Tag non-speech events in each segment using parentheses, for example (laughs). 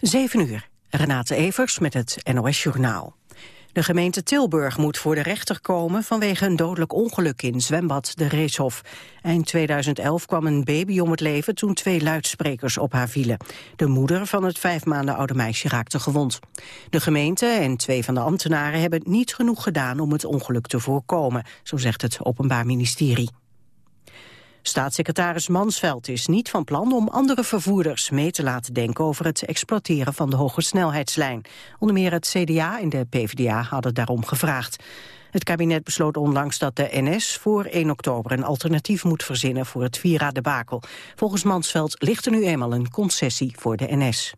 7 uur. Renate Evers met het NOS Journaal. De gemeente Tilburg moet voor de rechter komen vanwege een dodelijk ongeluk in zwembad de Reeshof. Eind 2011 kwam een baby om het leven toen twee luidsprekers op haar vielen. De moeder van het vijf maanden oude meisje raakte gewond. De gemeente en twee van de ambtenaren hebben niet genoeg gedaan om het ongeluk te voorkomen, zo zegt het Openbaar Ministerie. Staatssecretaris Mansveld is niet van plan om andere vervoerders mee te laten denken over het exploiteren van de hoge snelheidslijn. Onder meer het CDA en de PvdA hadden daarom gevraagd. Het kabinet besloot onlangs dat de NS voor 1 oktober een alternatief moet verzinnen voor het Vira-debakel. Volgens Mansveld ligt er nu eenmaal een concessie voor de NS.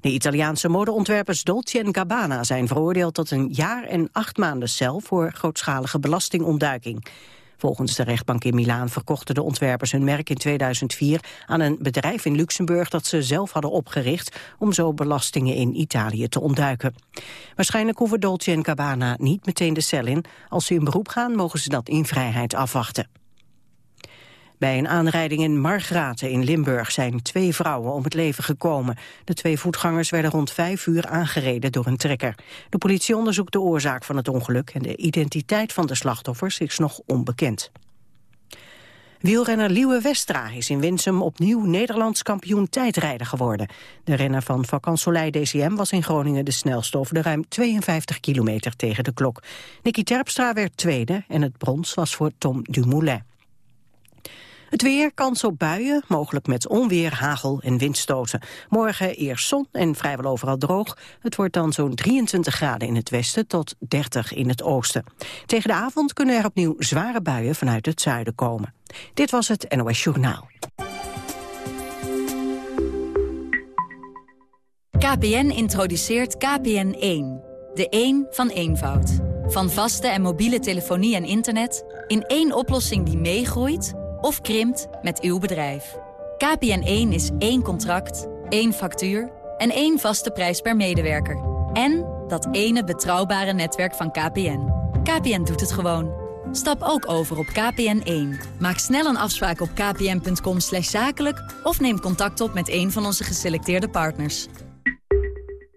De Italiaanse modeontwerpers Dolce Gabbana zijn veroordeeld tot een jaar en acht maanden cel voor grootschalige belastingontduiking. Volgens de rechtbank in Milaan verkochten de ontwerpers hun merk in 2004 aan een bedrijf in Luxemburg dat ze zelf hadden opgericht om zo belastingen in Italië te ontduiken. Waarschijnlijk hoeven Dolce Gabbana niet meteen de cel in. Als ze in beroep gaan mogen ze dat in vrijheid afwachten. Bij een aanrijding in Margraten in Limburg zijn twee vrouwen om het leven gekomen. De twee voetgangers werden rond vijf uur aangereden door een trekker. De politie onderzoekt de oorzaak van het ongeluk en de identiteit van de slachtoffers is nog onbekend. Wielrenner Liewe Westra is in Winsum opnieuw Nederlands kampioen tijdrijden geworden. De renner van Vacansoleil DCM was in Groningen de snelste over de ruim 52 kilometer tegen de klok. Nicky Terpstra werd tweede en het brons was voor Tom Dumoulin. Het weer, kans op buien, mogelijk met onweer, hagel en windstoten. Morgen eerst zon en vrijwel overal droog. Het wordt dan zo'n 23 graden in het westen tot 30 in het oosten. Tegen de avond kunnen er opnieuw zware buien vanuit het zuiden komen. Dit was het NOS Journaal. KPN introduceert KPN1. De 1 van eenvoud. Van vaste en mobiele telefonie en internet... in één oplossing die meegroeit of krimpt met uw bedrijf. KPN1 is één contract, één factuur en één vaste prijs per medewerker. En dat ene betrouwbare netwerk van KPN. KPN doet het gewoon. Stap ook over op KPN1. Maak snel een afspraak op kpn.com zakelijk... of neem contact op met een van onze geselecteerde partners.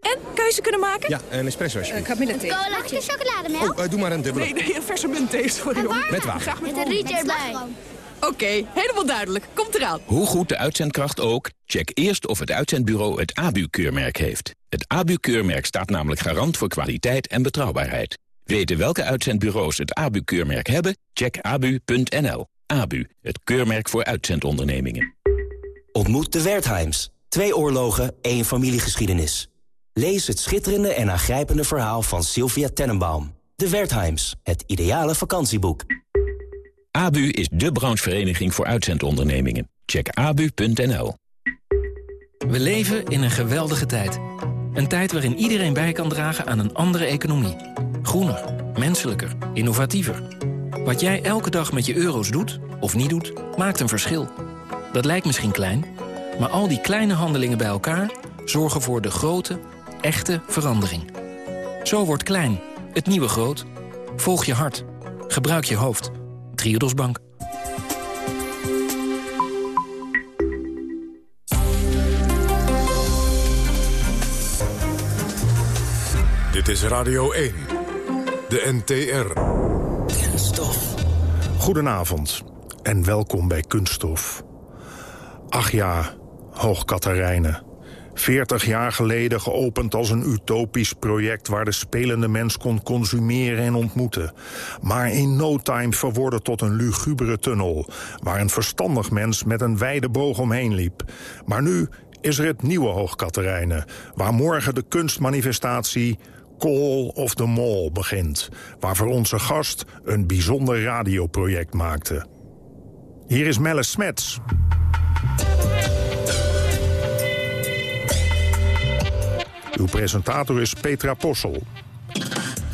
En, keuze kunnen maken? Ja, een espresso alsjeblieft. Uh, kamille thee. Mag ik chocolademelk? Oh, uh, doe maar een dubbele. Nee, nee, een verse muntthee, sorry hoor. Met water. Graag met, Met een rietje erbij. Oké, helemaal duidelijk. Komt eraan. Hoe goed de uitzendkracht ook, check eerst of het uitzendbureau het ABU-keurmerk heeft. Het ABU-keurmerk staat namelijk garant voor kwaliteit en betrouwbaarheid. Weten welke uitzendbureaus het ABU-keurmerk hebben? Check abu.nl. ABU, het keurmerk voor uitzendondernemingen. Ontmoet de Wertheims. Twee oorlogen, één familiegeschiedenis. Lees het schitterende en aangrijpende verhaal van Sylvia Tenenbaum. De Wertheims, het ideale vakantieboek. ABU is de branchevereniging voor uitzendondernemingen. Check abu.nl. We leven in een geweldige tijd. Een tijd waarin iedereen bij kan dragen aan een andere economie. Groener, menselijker, innovatiever. Wat jij elke dag met je euro's doet, of niet doet, maakt een verschil. Dat lijkt misschien klein, maar al die kleine handelingen bij elkaar... zorgen voor de grote, echte verandering. Zo wordt klein, het nieuwe groot. Volg je hart. Gebruik je hoofd. Triodos Bank. Dit is Radio 1. De NTR. Kunststof. Goedenavond en welkom bij Kunststof. Ach ja, Hoog Katarijnen. 40 jaar geleden geopend als een utopisch project... waar de spelende mens kon consumeren en ontmoeten. Maar in no time verworden tot een lugubere tunnel... waar een verstandig mens met een wijde boog omheen liep. Maar nu is er het nieuwe Hoogkaterijnen... waar morgen de kunstmanifestatie Call of the Mall begint... waarvoor onze gast een bijzonder radioproject maakte. Hier is Melle Smets. Uw presentator is Petra Possel.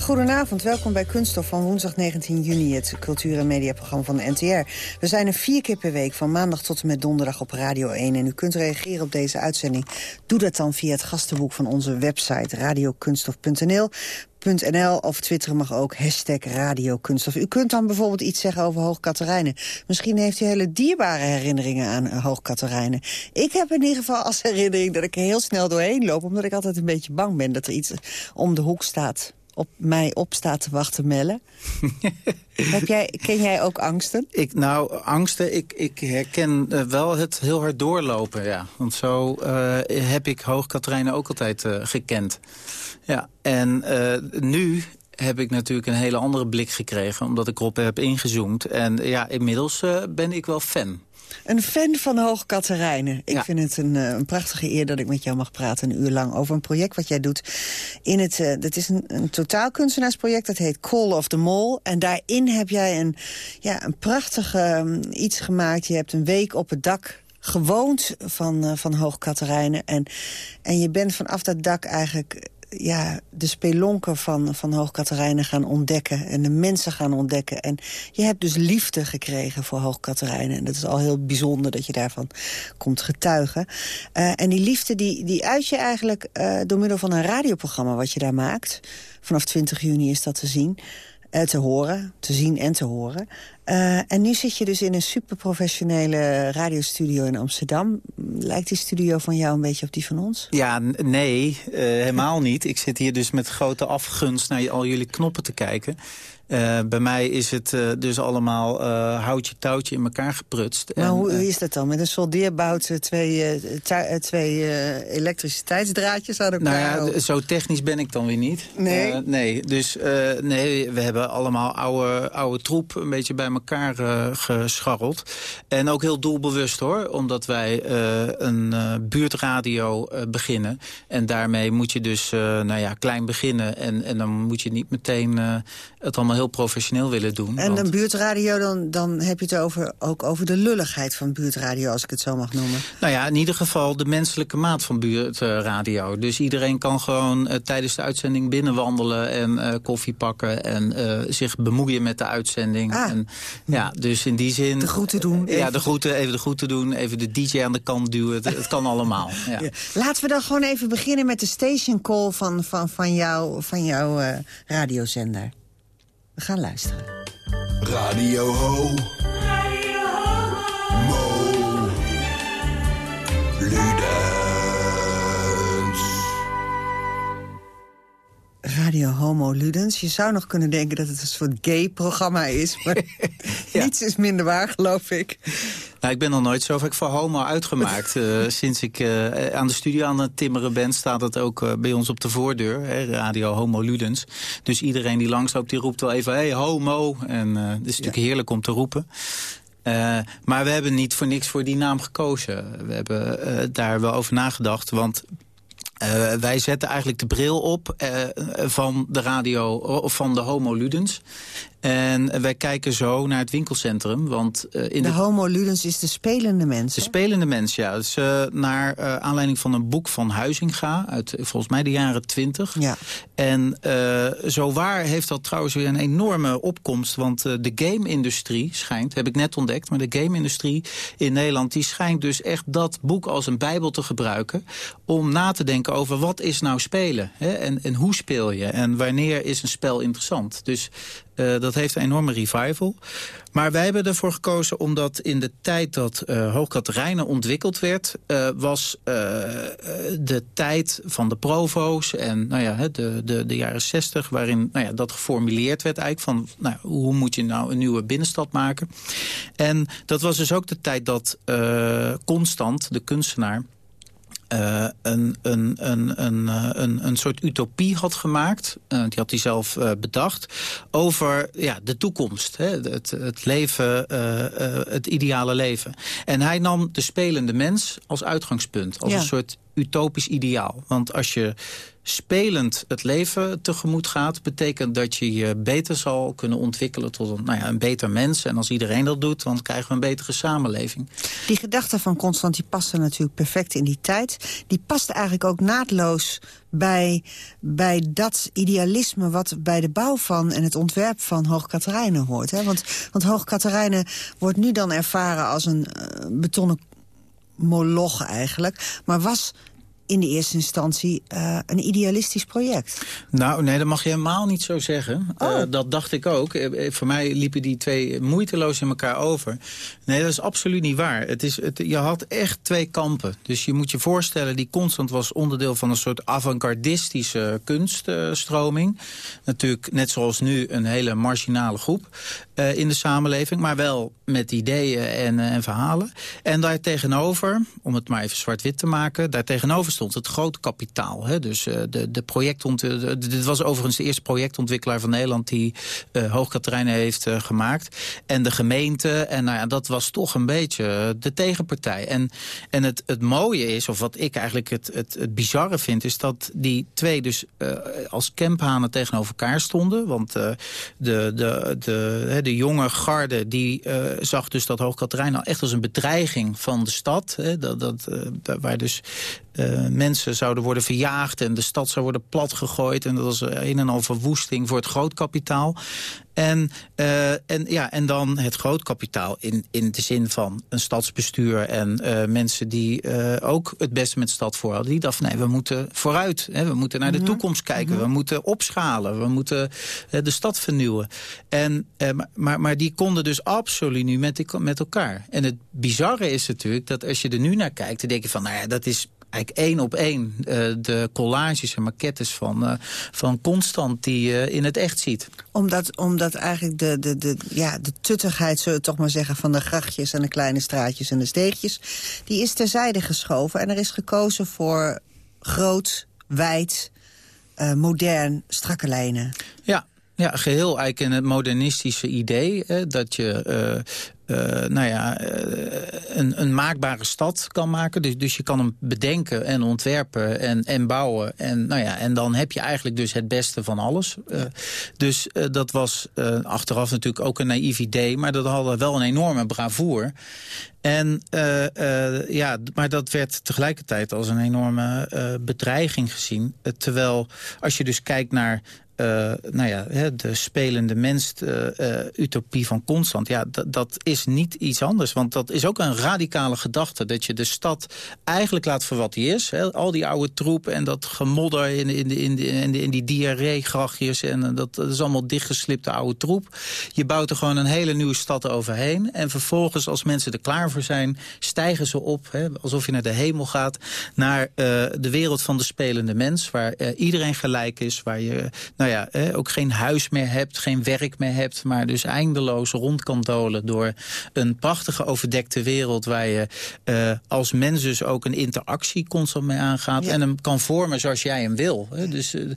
Goedenavond, welkom bij Kunststof van woensdag 19 juni... het cultuur- en mediaprogramma van de NTR. We zijn er vier keer per week, van maandag tot en met donderdag op Radio 1. En u kunt reageren op deze uitzending. Doe dat dan via het gastenboek van onze website radiokunststof.nl. .nl of twitteren mag ook, hashtag radiokunststof. U kunt dan bijvoorbeeld iets zeggen over Hoog Katerijnen. Misschien heeft u hele dierbare herinneringen aan uh, Hoog Katerijnen. Ik heb in ieder geval als herinnering dat ik er heel snel doorheen loop... omdat ik altijd een beetje bang ben dat er iets om de hoek staat op mij op staat te wachten, Melle. (laughs) Heb jij, ken jij ook angsten? Ik, nou, angsten, ik, ik herken uh, wel het heel hard doorlopen, ja. Want zo uh, heb ik Hoog Katerijnen ook altijd uh, gekend. Ja, en nu heb ik natuurlijk een hele andere blik gekregen... omdat ik erop heb ingezoomd. En ja, inmiddels ben ik wel fan. Een fan van Hoog Katerijnen. Ik ja. vind het een, een, prachtige eer dat ik met jou mag praten een uur lang... over een project wat jij doet. In het, uh, dat is een, een totaal kunstenaarsproject, dat heet Call of the Mall. En daarin heb jij een, ja, een prachtige um, iets gemaakt. Je hebt een week op het dak gewoond van, uh, van Hoog Katerijnen. En, en je bent vanaf dat dak eigenlijk ja, de spelonken van, van Hoog Katerijnen gaan ontdekken. En de mensen gaan ontdekken. En je hebt dus liefde gekregen voor Hoog Katerijnen. En dat is al heel bijzonder dat je daarvan komt getuigen. Uh, en die liefde die, die uit je eigenlijk uh, door middel van een radioprogramma wat je daar maakt. Vanaf 20 juni is dat te zien. Uh, te horen, te zien en te horen. Uh, en nu zit je dus in een superprofessionele radiostudio in Amsterdam. Lijkt die studio van jou een beetje op die van ons? Ja, nee, uh, helemaal niet. Ik zit hier dus met grote afgunst naar al jullie knoppen te kijken. Uh, bij mij is het uh, dus allemaal uh, houtje touwtje in elkaar geprutst. Maar en, hoe is dat dan? Met een soldeerbout twee, twee elektriciteitsdraadjes aan elkaar? Nou ja, zo technisch ben ik dan weer niet. Nee? nee, dus nee, we hebben allemaal oude, oude troep een beetje bij elkaar gescharreld. En ook heel doelbewust hoor, omdat wij een buurtradio beginnen. En daarmee moet je dus nou ja, klein beginnen. En, en dan moet je niet meteen het allemaal heel professioneel willen doen. En want... een buurtradio, dan, dan heb je het over, ook over de lulligheid van buurtradio, als ik het zo mag noemen. Nou ja, in ieder geval de menselijke maat van buurtradio. Dus iedereen kan gewoon uh, tijdens de uitzending binnenwandelen en uh, koffie pakken en uh, zich bemoeien met de uitzending. Ah. En, ja, dus in die zin... De groeten doen. Ja, de groeten, even de groeten doen, even de DJ aan de kant duwen. Het, het kan allemaal. (laughs) Ja. Ja. Laten we dan gewoon even beginnen met de station call van, van, van, jou, van jouw radiozender. We gaan luisteren. Radio Ho. Radio Ho. Mo. Radio Homo Ludens. Je zou nog kunnen denken dat het een soort gay-programma is. Maar (laughs) ja. niets is minder waar, geloof ik. Nou, ik ben nog nooit zo vaak voor homo uitgemaakt. uh, (laughs) sinds ik uh, aan de studio aan het timmeren ben... staat het ook uh, bij ons op de voordeur, hè, radio Homo Ludens. Dus iedereen die langsloopt, die roept wel even... hey, homo. En het is natuurlijk ja. heerlijk om te roepen. Uh, maar we hebben niet voor niks voor die naam gekozen. We hebben uh, daar wel over nagedacht, want... Uh, wij zetten eigenlijk de bril op van de radio, of van de Homo Ludens. En wij kijken zo naar het winkelcentrum. Want, uh, in de, de homo ludens is de spelende mens. De spelende mens, ja. Dus, uh, naar uh, aanleiding van een boek van Huizinga... uit volgens mij de jaren twintig. Ja. En zo waar heeft dat trouwens weer een enorme opkomst. Want de game-industrie schijnt, heb ik net ontdekt... maar de game-industrie in Nederland... die schijnt dus echt dat boek als een bijbel te gebruiken... om na te denken over wat is nou spelen? Hè? En, en hoe speel je? En wanneer is een spel interessant? Dus... Uh, dat heeft een enorme revival. Maar wij hebben ervoor gekozen omdat in de tijd dat uh, Hoogkaterijnen ontwikkeld werd... Uh, was de tijd van de provo's en nou ja, de, de, de jaren zestig... waarin nou ja, dat geformuleerd werd eigenlijk van... Nou, hoe moet je nou een nieuwe binnenstad maken? En dat was dus ook de tijd dat Constant, de kunstenaar... Uh, een, een, een, een, een, een soort utopie had gemaakt. Uh, die had hij zelf uh, bedacht. Over ja, de toekomst. Hè, het, het leven, het ideale leven. En hij nam de spelende mens als uitgangspunt. Als ja. een soort utopisch ideaal. Want als je spelend het leven tegemoet gaat... betekent dat je je beter zal kunnen ontwikkelen tot een, nou ja, een beter mens. En als iedereen dat doet, dan krijgen we een betere samenleving. Die gedachte van Constant die paste natuurlijk perfect in die tijd. Die paste eigenlijk ook naadloos bij, bij dat idealisme... wat bij de bouw van en het ontwerp van Hoog hoort. Hè? Want, want Hoog wordt nu dan ervaren als een uh, betonnen moloch eigenlijk. Maar was in de eerste instantie uh, een idealistisch project. Nou, nee, dat mag je helemaal niet zo zeggen. Oh. Uh, dat dacht ik ook. Uh, voor mij liepen die twee moeiteloos in elkaar over. Nee, dat is absoluut niet waar. Het is, het, je had echt twee kampen. Dus je moet je voorstellen, die constant was onderdeel van een soort avant-gardistische kunststroming. Natuurlijk, net zoals nu, een hele marginale groep in de samenleving. Maar wel met ideeën en, en verhalen. En daar tegenover, om het maar even zwart-wit te maken... daar tegenover stond het grote kapitaal. Hè? Dus uh, de, de projectont, dit was overigens de eerste projectontwikkelaar van Nederland... die uh, Hoogkaterijnen heeft uh, gemaakt. En de gemeente, en nou ja, dat was toch een beetje de tegenpartij. En, en het, het mooie is, of wat ik eigenlijk het, het, het bizarre vind... is dat die twee dus als kemphanen tegenover elkaar stonden. Want de, de, de, de, jonge garde die zag dus dat Hoogkaterijn al echt als een bedreiging van de stad. Hè, dat, dat, waar dus uh, mensen zouden worden verjaagd en de stad zou worden platgegooid. En dat was een en al verwoesting voor het grootkapitaal. En, uh, en, ja, en dan het grootkapitaal in, in de zin van een stadsbestuur... en uh, mensen die uh, ook het beste met de stad voor hadden. Die dachten, nee, we moeten vooruit. Hè, we moeten naar de -hmm. toekomst kijken. -hmm. We moeten opschalen. We moeten de stad vernieuwen. En, maar, maar die konden dus absoluut nu met, met elkaar. En het bizarre is natuurlijk dat als je er nu naar kijkt... dan denk je van, nou ja, dat is eigenlijk één op één uh, de collages en maquettes van, uh, van Constant die je uh, in het echt ziet. Omdat, omdat eigenlijk de, de, de, ja, de tuttigheid, zullen we toch maar zeggen... van de grachtjes en de kleine straatjes en de steegjes... die is terzijde geschoven en er is gekozen voor groot, wijd, modern, strakke lijnen. Ja, ja, geheel eigenlijk in het modernistische idee. Hè, dat je uh, nou ja, uh, een, een, maakbare stad kan maken. Dus, dus je kan hem bedenken en ontwerpen en, en bouwen. En, nou ja, en dan heb je eigenlijk dus het beste van alles. Uh, dus dat was achteraf natuurlijk ook een naïef idee. Maar dat hadden wel een enorme bravoer. En, ja, maar dat werd tegelijkertijd als een enorme bedreiging gezien. terwijl als je dus kijkt naar nou ja, de spelende mens-utopie uh, van Constant... ja, dat is niet iets anders. Want dat is ook een radicale gedachte. Dat je de stad eigenlijk laat voor wat die is. Hè. Al die oude troep en dat gemodder in, in, in, in, in die diarree-grachtjes... en dat, is allemaal dichtgeslipte oude troep. Je bouwt er gewoon een hele nieuwe stad overheen. En vervolgens, als mensen er klaar voor zijn... stijgen ze op, hè, alsof je naar de hemel gaat... naar de wereld van de spelende mens... waar iedereen gelijk is, waar je... Nou ja, eh, ook geen huis meer hebt, geen werk meer hebt... maar dus eindeloos rond kan dolen door een prachtige overdekte wereld... waar je uh, als mens dus ook een interactie constant mee aangaat... Ja. en hem kan vormen zoals jij hem wil. Hè. Dus uh,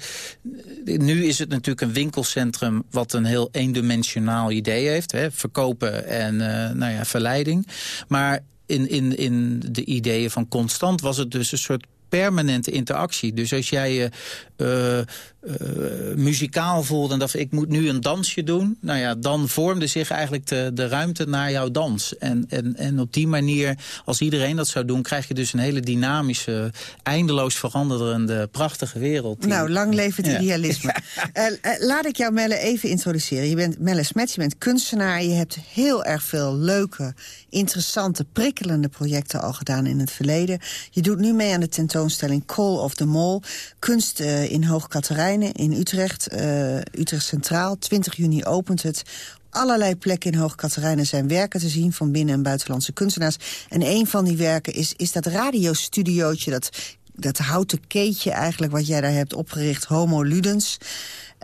nu is het natuurlijk een winkelcentrum... wat een heel eendimensionaal idee heeft. Hè. Verkopen en nou ja, verleiding. Maar in, in, in de ideeën van Constant was het dus een soort permanente interactie. Dus als jij je uh, uh, muzikaal voelde en dacht ik moet nu een dansje doen. Nou ja, dan vormde zich eigenlijk de, de ruimte naar jouw dans. En, en, en op die manier, als iedereen dat zou doen... krijg je dus een hele dynamische, eindeloos veranderende, prachtige wereld. Die... Nou, lang leven het idealisme. Ja. (laughs) Uh, laat ik jou, Melle, even introduceren. Je bent Melle Smets, je bent kunstenaar. Je hebt heel erg veel leuke, interessante, prikkelende projecten al gedaan in het verleden. Je doet nu mee aan de tentoonstelling Call of the Mall. Kunst in Hoog Katerijnen in Utrecht, uh, Utrecht Centraal. 20 juni opent het allerlei plekken in Hoog Katerijnen zijn werken te zien... van binnen- en buitenlandse kunstenaars. En een van die werken is, is dat radiostudiootje... dat dat houten keetje eigenlijk wat jij daar hebt opgericht, Homo Ludens.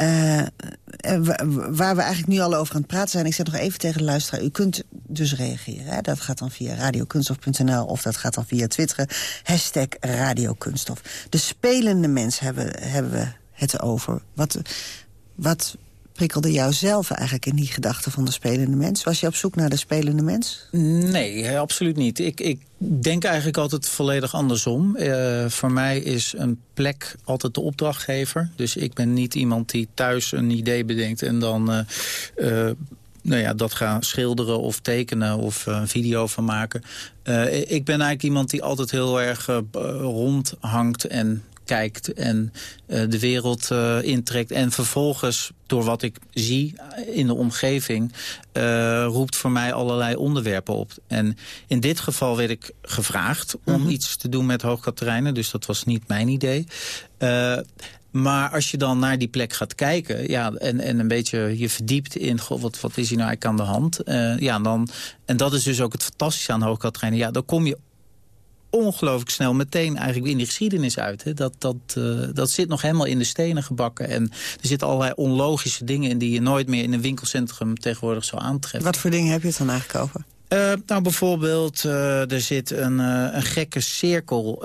Uh, waar we eigenlijk nu al over aan het praten zijn. Ik zeg nog even tegen de luisteraar, u kunt dus reageren. Hè? Dat gaat dan via radiokunstof.nl of dat gaat dan via Twitter. Hashtag radiokunstof. De spelende mens hebben, hebben we het over. Wat, wat prikkelde jou zelf eigenlijk in die gedachte van de spelende mens? Was je op zoek naar de spelende mens? Nee, absoluut niet. Ik, ik denk eigenlijk altijd volledig andersom. Uh, voor mij is een plek altijd de opdrachtgever. Dus ik ben niet iemand die thuis een idee bedenkt en dan... Uh, uh, nou ja, dat gaan schilderen of tekenen of een video van maken. ik ben eigenlijk iemand die altijd heel erg rondhangt en kijkt en uh, de wereld uh, intrekt. En vervolgens, door wat ik zie in de omgeving... Uh, roept voor mij allerlei onderwerpen op. En in dit geval werd ik gevraagd om mm -hmm. iets te doen met Hoogkaterijnen. Dus dat was niet mijn idee. Maar als je dan naar die plek gaat kijken ja, en, en een beetje je verdiept in... Goh, wat, wat is hier nou eigenlijk aan de hand? Uh, ja, dan, en dat is dus ook het fantastische aan Hoogkaterijnen. Ja, dan kom je ongelooflijk snel meteen eigenlijk in die geschiedenis uit. Hè. Dat, dat, uh, dat zit nog helemaal in de stenen gebakken. En er zitten allerlei onlogische dingen in die je nooit meer in een winkelcentrum tegenwoordig zou aantreffen. Wat voor dingen heb je het dan eigenlijk over? Uh, nou, bijvoorbeeld, uh, er zit een, uh, een gekke cirkel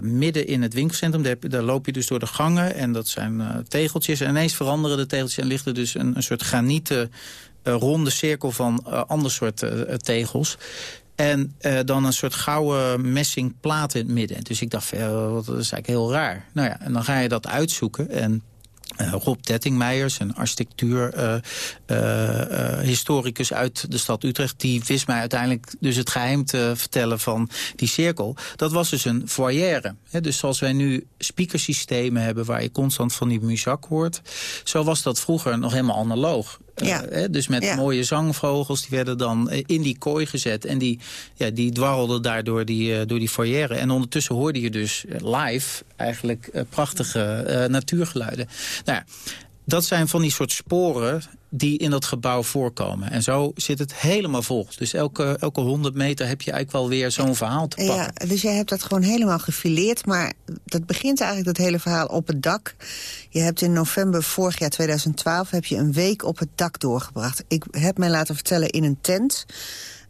midden in het winkelcentrum. Daar, daar, loop je dus door de gangen en dat zijn tegeltjes. En ineens veranderen de tegeltjes en ligt er dus een, een soort granieten ronde cirkel van ander soort tegels. En uh, dan een soort gouden messingplaat in het midden. Dus ik dacht, uh, dat is eigenlijk heel raar. Nou ja, en dan ga je dat uitzoeken. En uh, Rob Tettingmeijers, een architectuur-historicus uit de stad Utrecht... die wist mij uiteindelijk dus het geheim te vertellen van die cirkel. Dat was dus een foyer. Dus zoals wij nu speakersystemen hebben... waar je constant van die muzak hoort... zo was dat vroeger nog helemaal analoog. Ja. Uh, dus met ja. mooie zangvogels, die werden dan in die kooi gezet. En die, ja, die dwarrelden daar door die, uh, door die foyer. En ondertussen hoorde je dus live eigenlijk prachtige natuurgeluiden. Nou ja, dat zijn van die soort sporen die in dat gebouw voorkomen. En zo zit het helemaal vol. Dus elke, elke 100 meter heb je eigenlijk wel weer zo'n verhaal te pakken. Ja, dus jij hebt dat gewoon helemaal gefileerd. Maar dat begint eigenlijk, dat hele verhaal, op het dak. Je hebt in november vorig jaar 2012 heb je een week op het dak doorgebracht. Ik heb mij laten vertellen in een tent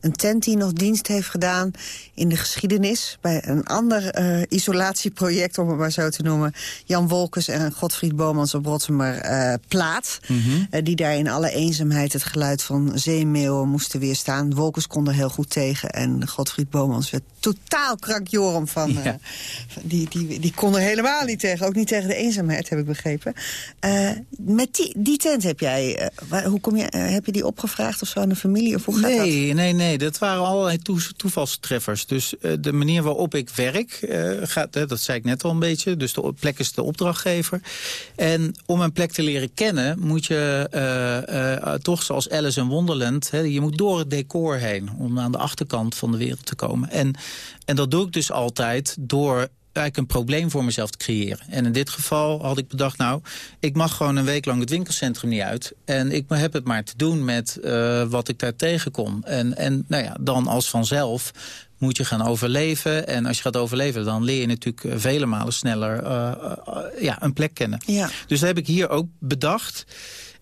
een tent die nog dienst heeft gedaan in de geschiedenis... bij een ander uh, isolatieproject, om het maar zo te noemen... Jan Wolkers en Godfried Bomans op Rotterdam uh, Plaat... Mm -hmm. uh, die daar in alle eenzaamheid het geluid van zeemeeuwen moesten weerstaan. Wolkers kon er heel goed tegen en Godfried Bomans werd totaal krakjorum van... Ja. die, die, die kon er helemaal niet tegen, ook niet tegen de eenzaamheid, heb ik begrepen. met die, die tent heb jij, waar, hoe kom je, heb je die opgevraagd of zo aan de familie? Of hoe gaat nee, dat? nee, nee dat waren allerlei toe, toevalstreffers. Dus uh, de manier waarop ik werk, uh, gaat, dat zei ik net al een beetje. Dus de plek is de opdrachtgever. En om een plek te leren kennen, moet je toch zoals Alice in Wonderland... Hè, je moet door het decor heen om aan de achterkant van de wereld te komen. En, en dat doe ik dus altijd door eigenlijk een probleem voor mezelf te creëren. En in dit geval had ik bedacht, nou, ik mag gewoon een week lang het winkelcentrum niet uit. En ik heb het maar te doen met uh, wat ik daar tegenkom. En, en nou ja, dan als vanzelf moet je gaan overleven. En als je gaat overleven, dan leer je natuurlijk vele malen sneller uh, uh, ja, een plek kennen. Ja. Dus dat heb ik hier ook bedacht.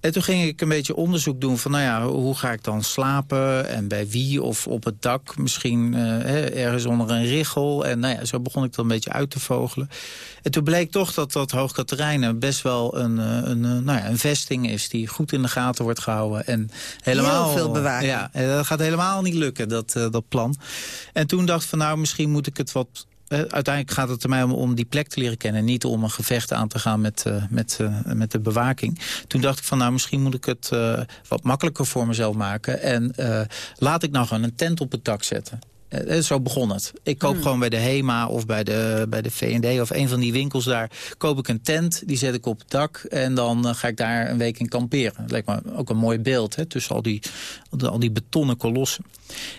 En toen ging ik een beetje onderzoek doen van, nou ja, hoe ga ik dan slapen en bij wie of op het dak, misschien uh, ergens onder een richel. En nou ja, zo begon ik dan een beetje uit te vogelen. En toen bleek toch dat dat Hoogkaterijnen best wel een, een, nou ja, een vesting is die goed in de gaten wordt gehouden. En helemaal, Heel veel bewaking. Ja, dat gaat helemaal niet lukken, dat, dat plan. En toen dacht ik van, nou, misschien moet ik het wat uiteindelijk gaat het er mij om, om die plek te leren kennen. Niet om een gevecht aan te gaan met, uh, met, uh, met de bewaking. Toen dacht ik van nou misschien moet ik het wat makkelijker voor mezelf maken. En laat ik nou gewoon een tent op het dak zetten. Uh, zo begon het. Ik koop hmm. gewoon bij de HEMA of bij de, bij de V&D of een van die winkels daar... koop ik een tent, die zet ik op het dak... en dan uh, ga ik daar een week in kamperen. Dat lijkt me ook een mooi beeld, hè, tussen al die, al die betonnen kolossen.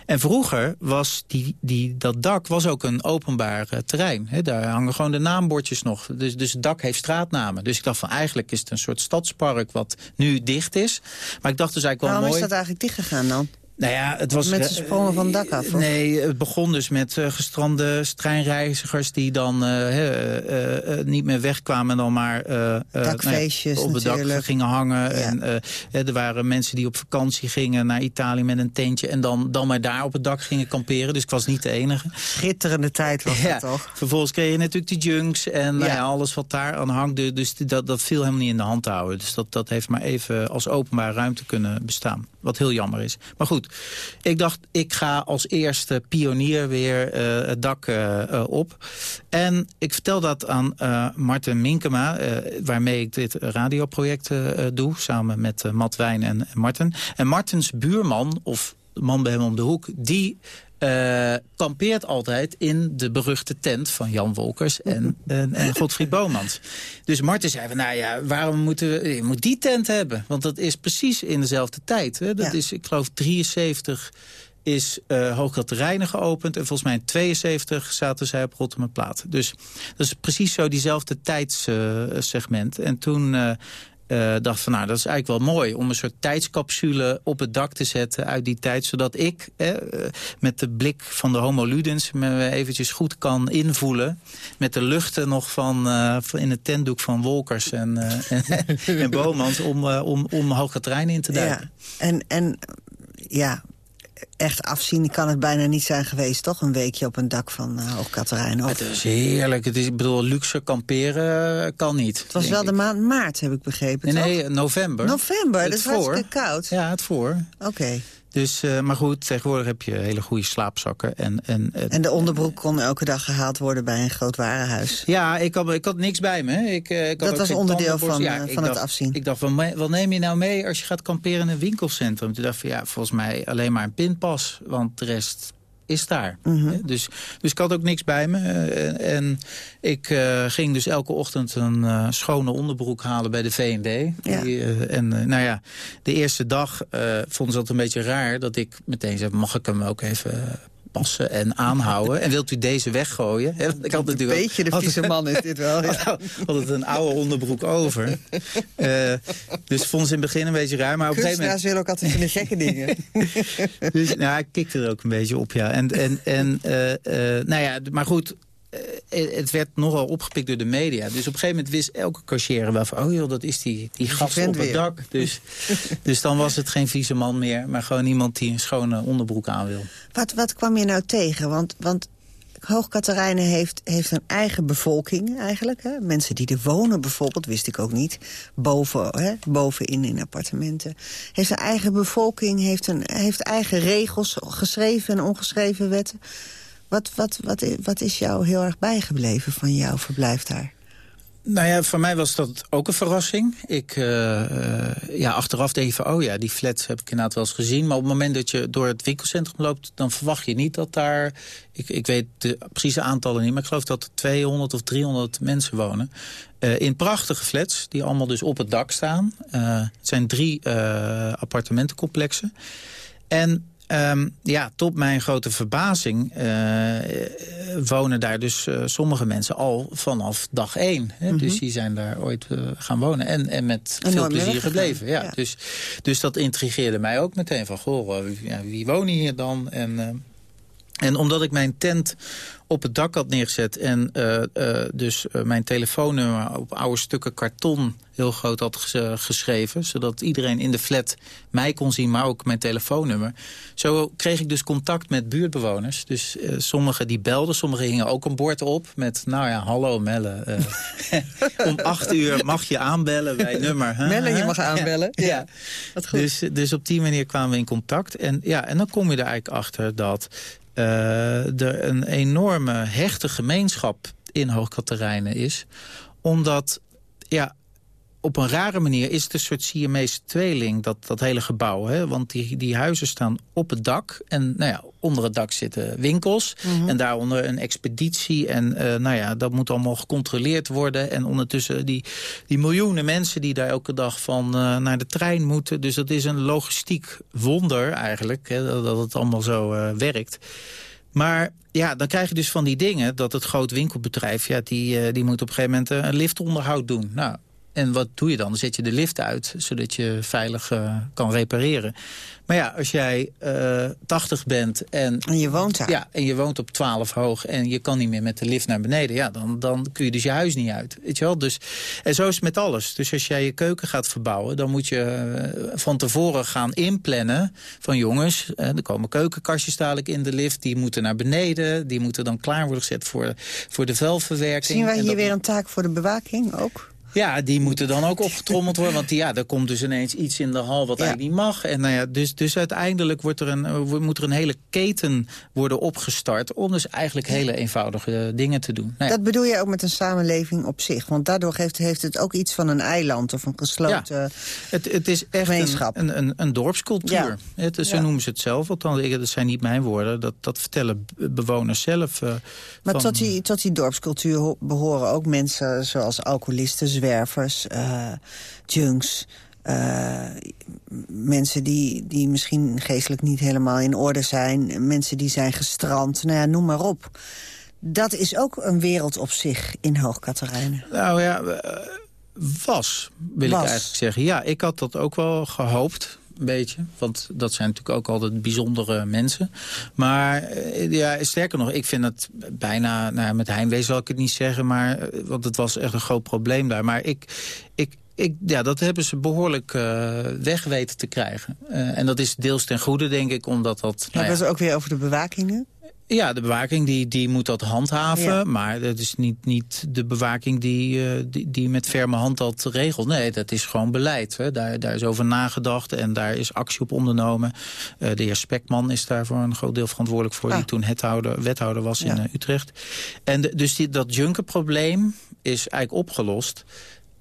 En vroeger was die, die, dat dak was ook een openbaar uh, terrein. Hè. Daar hangen gewoon de naambordjes nog. Dus, dus het dak heeft straatnamen. Dus ik dacht van eigenlijk is het een soort stadspark wat nu dicht is. Maar ik dacht dus eigenlijk wel Waarom mooi... is dat eigenlijk dichtgegaan dan? Nou ja, het was... Met sprongen van dak af? Nee, het begon dus met uh, gestrande treinreizigers... die dan uh, niet meer wegkwamen en dan maar... Dakfeestjes nou ja, op het dak gingen hangen. En, er waren mensen die op vakantie gingen naar Italië met een tentje... en dan, dan maar daar op het dak gingen kamperen. Dus ik was niet de enige. Schitterende tijd was (laughs) ja, dat toch? Vervolgens kreeg je natuurlijk de junks en nou ja. alles wat daar aan hangt. Dus dat, dat viel helemaal niet in de hand te houden. Dus dat, dat heeft maar even als openbare ruimte kunnen bestaan. Wat heel jammer is. Maar goed, ik dacht, ik ga als eerste pionier weer uh, het dak uh, op. En ik vertel dat aan Martin Minkema, waarmee ik dit radioproject doe... samen met Matt Wijn en Martin. En Martins buurman, of man bij hem om de hoek... die uh, kampeert altijd in de beruchte tent van Jan Wolkers en, (laughs) en, en Godfried Bomans. Dus Marten zei van, nou ja, waarom moeten we je moet die tent hebben? Want dat is precies in dezelfde tijd. Hè? Dat is, ik geloof, 73 is uh, Hoogkaterijnen geopend. En volgens mij in 72 zaten zij op Rotterdam Plaat. Dus dat is precies zo diezelfde tijdssegment. Uh, en toen uh, uh, dacht van, nou, dat is eigenlijk wel mooi... om een soort tijdscapsule op het dak te zetten uit die tijd... zodat ik eh, met de blik van de homo ludens me eventjes goed kan invoelen... met de luchten nog van, uh, in het tentdoek van Wolkers en, en, (laughs) en Bomans... om, om, om hoge treinen in te duiken. Ja, en, en ja, echt afzien kan het bijna niet zijn geweest, toch? Een weekje op een dak van uh, Hoogkaterijn. Het is heerlijk. Het is, ik bedoel, luxe kamperen kan niet. Het was wel de maand maart, heb ik begrepen, Nee, nee november. November, het dat is voor. hartstikke koud. Ja, het voor. Oké. Dus, uh, maar goed, tegenwoordig heb je hele goede slaapzakken. En, en, en de onderbroek kon elke dag gehaald worden bij een groot warenhuis? Ja, ik had, ik had niks bij me. Ik, uh, ik had dat was onderdeel van, ja, uh, van dacht, het afzien? Ik dacht, wat neem je nou mee als je gaat kamperen in een winkelcentrum? Toen dacht ik, ja, volgens mij alleen maar een pinpas. Want de rest is daar. Mm -hmm. dus, dus ik had ook niks bij me. Uh, en ik uh, ging dus elke ochtend een uh, schone onderbroek halen bij de V&D. Ja. en nou ja, de eerste dag vonden ze dat een beetje raar... dat ik meteen zei, mag ik hem ook even passen en aanhouden. En wilt u deze weggooien? ik had natuurlijk een beetje de vieze man is dit wel. (laughs) Ja. had het een oude onderbroek over. uh, dus vonden ze in het begin een beetje raar. Maar op een gegeven moment... willen ook altijd van de gekke dingen. (laughs) (laughs) dus nou, ik kikte er ook een beetje op, ja. En, en, en uh, uh, nou ja, maar goed, het werd nogal opgepikt door de media. Dus op een gegeven moment wist elke cashier wel van... oh joh, dat is die, die gast op het weer. dak. Dus, (laughs) dus dan was het geen vieze man meer... maar gewoon iemand die een schone onderbroek aan wil. Wat, wat kwam je nou tegen? Want, want Hoogkaterijnen heeft, heeft een eigen bevolking eigenlijk. Hè? Mensen die er wonen bijvoorbeeld, wist ik ook niet. Boven, hè? bovenin in appartementen. Heeft een eigen bevolking, heeft, een, heeft eigen regels, geschreven en ongeschreven wetten. Wat, wat, wat, wat is jou heel erg bijgebleven van jouw verblijf daar? Nou ja, voor mij was dat ook een verrassing. Ik, uh, uh, ja, achteraf denk je van, oh ja, die flats heb ik inderdaad wel eens gezien. Maar op het moment dat je door het winkelcentrum loopt... dan verwacht je niet dat daar, ik, ik weet de precieze aantallen niet... maar ik geloof dat er 200 of 300 mensen wonen. Uh, in prachtige flats, die allemaal dus op het dak staan. het zijn drie appartementencomplexen. En Um, ja, tot mijn grote verbazing uh, wonen daar dus uh, sommige mensen al vanaf dag één. Hè? Mm -hmm. Dus die zijn daar ooit uh, gaan wonen en, en met en veel plezier gebleven. Ja, ja. Dus, dus dat intrigeerde mij ook meteen van, goh, wie, wie wonen hier dan? En, en omdat ik mijn tent op het dak had neergezet... en uh, uh, dus uh, mijn telefoonnummer op oude stukken karton heel groot had geschreven... zodat iedereen in de flat mij kon zien, maar ook mijn telefoonnummer. Zo kreeg ik dus contact met buurtbewoners. Dus sommigen die belden, sommigen hingen ook een bord op... met, nou ja, hallo Melle, (laughs) om acht uur mag je aanbellen bij nummer. Melle, je mag aanbellen? Ja, ja. Goed. Dus, dus op die manier kwamen we in contact. En, ja, en dan kom je er eigenlijk achter dat uh, er een enorme hechte gemeenschap in Hoogkaterijnen is. Omdat, ja, op een rare manier is het een soort Siamese tweeling, dat, dat hele gebouw. Hè? Want die, die huizen staan op het dak. En nou ja, onder het dak zitten winkels. Mm -hmm. En daaronder een expeditie. En uh, nou ja, dat moet allemaal gecontroleerd worden. En ondertussen die, die miljoenen mensen die daar elke dag van uh, naar de trein moeten. Dus dat is een logistiek wonder eigenlijk. Hè, dat, het allemaal zo uh, werkt. Maar ja, dan krijg je dus van die dingen dat het groot winkelbedrijf... Ja, die, die moet op een gegeven moment een liftonderhoud doen. Nou, En wat doe je dan? Dan zet je de lift uit, zodat je veilig uh, kan repareren. Maar ja, als jij uh, 80 bent en... En je woont daar. Ja, en je woont op 12 hoog en je kan niet meer met de lift naar beneden. Ja, dan, dan kun je dus je huis niet uit. Weet je wel? Dus, en zo is het met alles. Dus als jij je keuken gaat verbouwen, dan moet je uh, van tevoren gaan inplannen. Van jongens, er komen keukenkastjes dadelijk in de lift. Die moeten naar beneden. Die moeten dan klaar worden gezet voor, voor de vuilverwerking. Zien wij hier weer een taak voor de bewaking ook? Ja, die moeten dan ook (laughs) opgetrommeld worden. Want ja, er komt dus ineens iets in de hal wat ja. eigenlijk niet mag. En nou ja, dus, dus uiteindelijk wordt er een, moet er een hele keten worden opgestart... om dus eigenlijk hele eenvoudige dingen te doen. Nou ja. Dat bedoel je ook met een samenleving op zich? Want daardoor heeft, heeft het ook iets van een eiland of een gesloten ja, het, het is echt gemeenschap. Een, een, een dorpscultuur. Het, zo noemen ze het zelf. Althans, dat zijn niet mijn woorden. Dat, dat vertellen bewoners zelf. Uh, maar van... tot, die, tot die dorpscultuur behoren ook mensen zoals alcoholisten, zwervers, uh, junks... Uh, mensen die, die misschien geestelijk niet helemaal in orde zijn. Mensen die zijn gestrand, nou ja, noem maar op. Dat is ook een wereld op zich in Hoogkaterijnen. Nou ja, was, wil was. ik eigenlijk zeggen. Ja, ik had dat ook wel gehoopt een beetje. Want dat zijn natuurlijk ook altijd bijzondere mensen. Maar ja, sterker nog, ik vind het bijna... Nou, met heimwee zal ik het niet zeggen, maar, want het was echt een groot probleem daar. Maar ik, ik, ik, ja, dat hebben ze behoorlijk uh, weg weten te krijgen. Uh, en dat is deels ten goede, denk ik, omdat dat... Nou hebben ja, ook weer over de bewaking nu? Ja, de bewaking die, die moet dat handhaven. Ja. Maar dat is niet, niet de bewaking die, uh, die, die met ferme hand dat regelt. Nee, dat is gewoon beleid. Hè. Daar, daar is over nagedacht en daar is actie op ondernomen. Uh, de heer Spekman is daar voor een groot deel verantwoordelijk voor... Ah. die toen hethouder, wethouder was ja. in uh, Utrecht. En de, dus die, dat junkerprobleem is eigenlijk opgelost...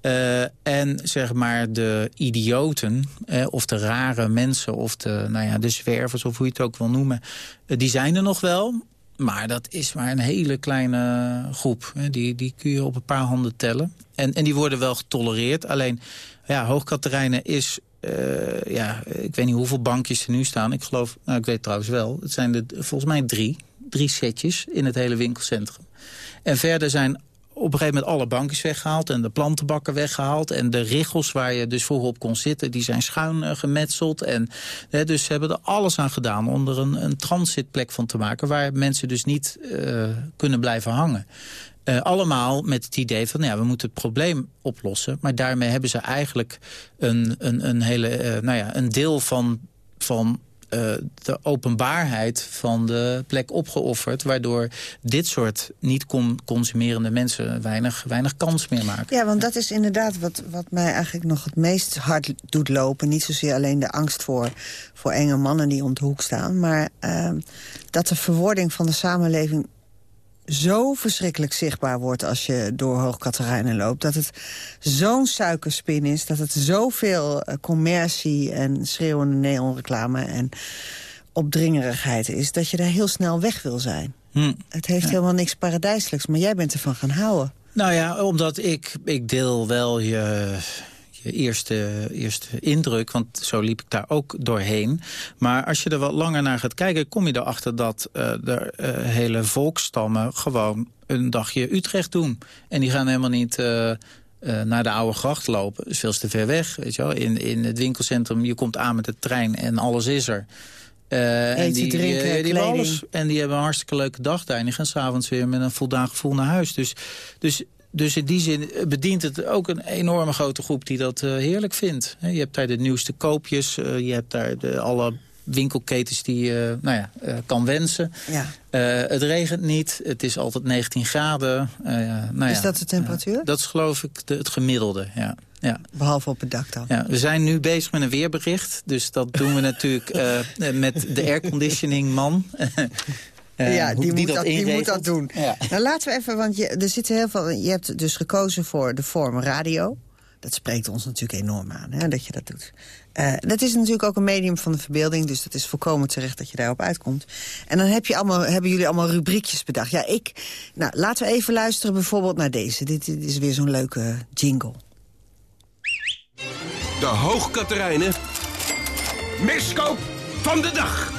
Uh, en zeg maar de idioten, eh, of de rare mensen... of de, nou ja, de zwervers, of hoe je het ook wil noemen... Uh, die zijn er nog wel, maar dat is maar een hele kleine groep. Die, die kun je op een paar handen tellen. En, en die worden wel getolereerd. Alleen, ja, Hoogkaterijnen is... Ja, ik weet niet hoeveel bankjes er nu staan. Ik geloof, nou, ik weet trouwens wel... het zijn er volgens mij drie, drie setjes in het hele winkelcentrum. En verder zijn op een gegeven moment alle bankjes weggehaald... en de plantenbakken weggehaald. En de richels waar je dus vroeger op kon zitten... die zijn schuin uh, gemetseld. En, hè, dus ze hebben er alles aan gedaan om er een, transitplek van te maken... waar mensen dus niet uh, kunnen blijven hangen. Uh, allemaal met het idee van, nou ja, we moeten het probleem oplossen. Maar daarmee hebben ze eigenlijk een, een, een, hele, nou ja, een deel van... van de openbaarheid van de plek opgeofferd... waardoor dit soort niet-consumerende mensen weinig, weinig kans meer maken. Ja, want dat is inderdaad wat, wat mij eigenlijk nog het meest hard doet lopen. Niet zozeer alleen de angst voor, voor enge mannen die om de hoek staan... maar uh, dat de verwording van de samenleving zo verschrikkelijk zichtbaar wordt als je door Hoogkaterijnen loopt. Dat het zo'n suikerspin is, dat het zoveel uh, commercie en schreeuwende neonreclame en opdringerigheid is, dat je daar heel snel weg wil zijn. Hm. Het heeft ja. helemaal niks paradijselijks, maar jij bent ervan gaan houden. Nou ja, omdat ik, ik deel wel je, je eerste, eerste indruk, want zo liep ik daar ook doorheen. Maar als je er wat langer naar gaat kijken, kom je erachter dat uh, de uh, hele volkstammen gewoon een dagje Utrecht doen. En die gaan helemaal niet... Uh, uh, naar de oude gracht lopen. Dat is veel te ver weg. Weet je wel? In, in het winkelcentrum, je komt aan met de trein en alles is er. Uh, en die, drinken, die, die hebben alles. En die hebben een hartstikke leuke dag daar. En die gaan s'avonds weer met een voldaan gevoel naar huis. Dus, dus dus in die zin bedient het ook een enorme grote groep die dat uh, heerlijk vindt. Je hebt daar de nieuwste koopjes, uh, je hebt daar de, alle winkelketens die je nou ja, kan wensen. Ja. het regent niet, het is altijd 19 graden. nou is ja, dat de temperatuur? dat is geloof ik de, het gemiddelde, ja. Ja. Behalve op het dak dan. Ja, we zijn nu bezig met een weerbericht. Dus dat doen we (laughs) natuurlijk met de airconditioning man. (laughs) Uh, ja, die, die, moet dat, die, moet dat, doen. Ja. Nou, laten we even, want je, er zitten heel veel. Je hebt dus gekozen voor de vorm radio. Dat spreekt ons natuurlijk enorm aan, hè, dat je dat doet. Uh, dat is natuurlijk ook een medium van de verbeelding, dus dat is volkomen terecht dat je daarop uitkomt. En dan heb je allemaal, hebben jullie allemaal rubriekjes bedacht. Ja, ik. Nou, laten we even luisteren bijvoorbeeld naar deze. Dit, dit is weer zo'n leuke jingle. De Hoogkaterijnen. Miskoop van de dag.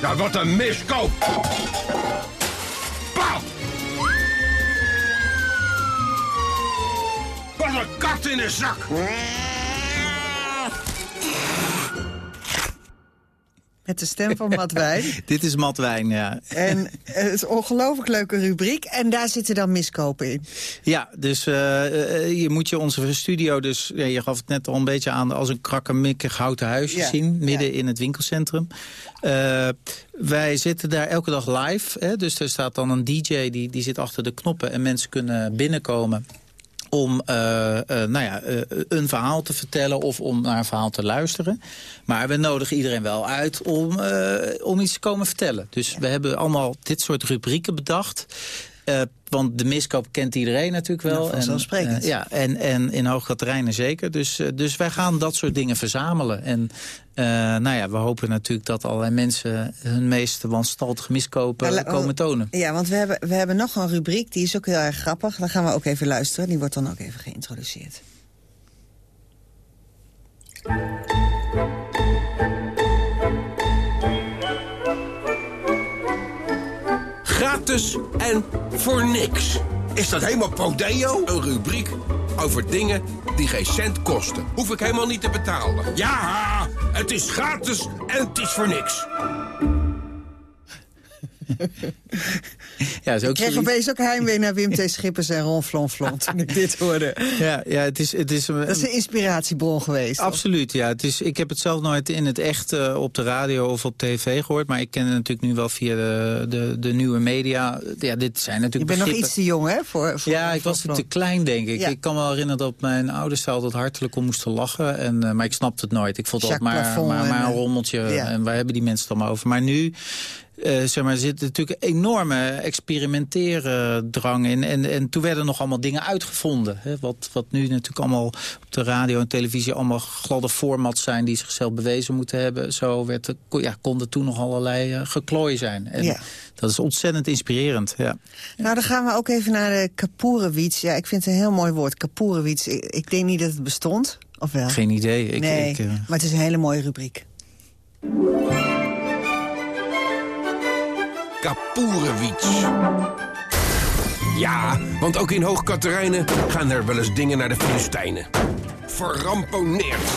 Ja, wat een miskoop! Pauw! Wat een kat in een zak. Met de stem van Matt Wijn. (laughs) Dit is Matt Wijn, ja. En het is een ongelooflijk leuke rubriek. En daar zitten dan miskopen in. Ja, dus uh, je moet je onze studio dus... Ja, je gaf het net al een beetje aan als een krakkemikkig houten huisje Ja, zien. Midden ja. in het winkelcentrum. Uh, wij zitten daar elke dag live. Hè, dus er staat dan een DJ die, die zit achter de knoppen. En mensen kunnen binnenkomen om uh, uh, nou ja, uh, een verhaal te vertellen of om naar een verhaal te luisteren. Maar we nodigen iedereen wel uit om, om iets te komen vertellen. Dus we hebben allemaal dit soort rubrieken bedacht. Want de miskoop kent iedereen natuurlijk wel. Ja, vanzelfsprekend. En, ja, en, en in Hoogkaterijnen zeker. Dus, dus wij gaan dat soort dingen verzamelen. En nou ja, we hopen natuurlijk dat allerlei mensen hun meest wanstaltige miskopen Ja, komen tonen. Ja, want we hebben, we hebben nog een rubriek, die is ook heel erg grappig. Daar gaan we ook even luisteren. Die wordt dan ook even geïntroduceerd. Gratis en voor niks. Is dat helemaal podeo? Een rubriek over dingen die geen cent kosten. Hoef ik helemaal niet te betalen. Ja, het is gratis en het is voor niks. (laughs) Ja, is ook ik kreeg opeens ook heimwee naar Wim T. Schippers en Ron Flonflon toen ik dit hoorde. Ja, ja het is, het is, Dat is een inspiratiebron geweest. Absoluut, ja. Het is, ik heb het zelf nooit in het echt uh, op de radio of op tv gehoord. Maar ik ken het natuurlijk nu wel via de, de, de nieuwe media. Ja, dit zijn Je natuurlijk bent nog iets te jong, hè? Voor, voor Ja, ik was te klein, denk ik. Ja. Ik kan me wel herinneren dat mijn ouders er altijd hartelijk om moesten lachen. En, uh, maar ik snapte het nooit. Ik vond het maar, maar, maar en, een rommeltje. ja. En waar hebben die mensen het allemaal over? Maar nu... Uh, zeg maar, er zit natuurlijk een enorme experimenteren drang in. En, en toen werden nog allemaal dingen uitgevonden. Hè? Wat, wat nu natuurlijk allemaal op de radio en televisie... allemaal gladde formats zijn die zichzelf bewezen moeten hebben. Zo werd ja, konden toen nog allerlei uh, geklooi zijn. En Ja. dat is ontzettend inspirerend. Ja. Nou, dan gaan we ook even naar de Kapoerenwiets. Ja, ik vind het een heel mooi woord, Kapoerenwiets. Ik, ik denk niet dat het bestond, of wel? Geen idee. Ik, nee, ik, uh... maar het is een hele mooie rubriek. Kapoerenwiets. Ja, want ook in Hoogkaterijnen gaan er wel eens dingen naar de Filistijnen. Verramponeerd.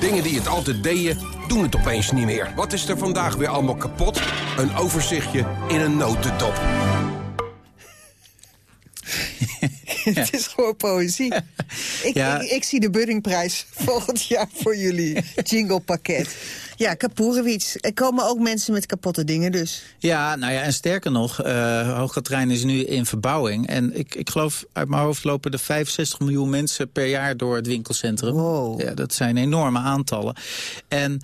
Dingen die het altijd deden, doen het opeens niet meer. Wat is er vandaag weer allemaal kapot? Een overzichtje in een notendop. (laughs) het is gewoon poëzie. Ik, Ja. ik, ik zie de Buddingprijs volgend jaar voor jullie jinglepakket. Ja, Kapoerenwiets. Er komen ook mensen met kapotte dingen dus. Ja, nou ja, en sterker nog, uh, Hoogkaterijnen is nu in verbouwing. En ik, ik geloof, uit mijn hoofd lopen er 65 miljoen mensen per jaar door het winkelcentrum. Wow. Ja, dat zijn enorme aantallen. En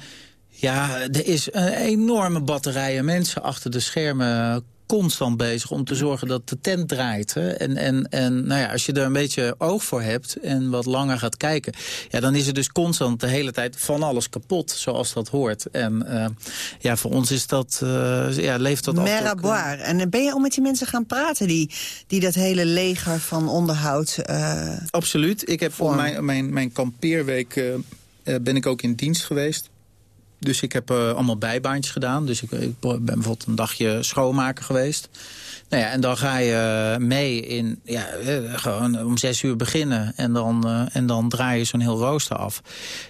ja, er is een enorme batterij mensen achter de schermen constant bezig om te zorgen dat de tent draait. Hè. En, en, en nou ja, als je er een beetje oog voor hebt en wat langer gaat kijken... Ja, dan is er dus constant de hele tijd van alles kapot, zoals dat hoort. En uh, ja, voor ons is dat, uh, ja, leeft dat Mer à altijd ook, uh, boire. En ben je al met die mensen gaan praten die, die dat hele leger van onderhoud... uh, Absoluut. Ik heb vormen? mijn, mijn, mijn kampeerweek ben ik ook in dienst geweest. Dus ik heb uh, allemaal bijbaantjes gedaan. Dus ik, ben bijvoorbeeld een dagje schoonmaker geweest. Nou ja, en dan ga je mee in, ja, gewoon om zes uur beginnen. En dan, en dan draai je zo'n heel rooster af.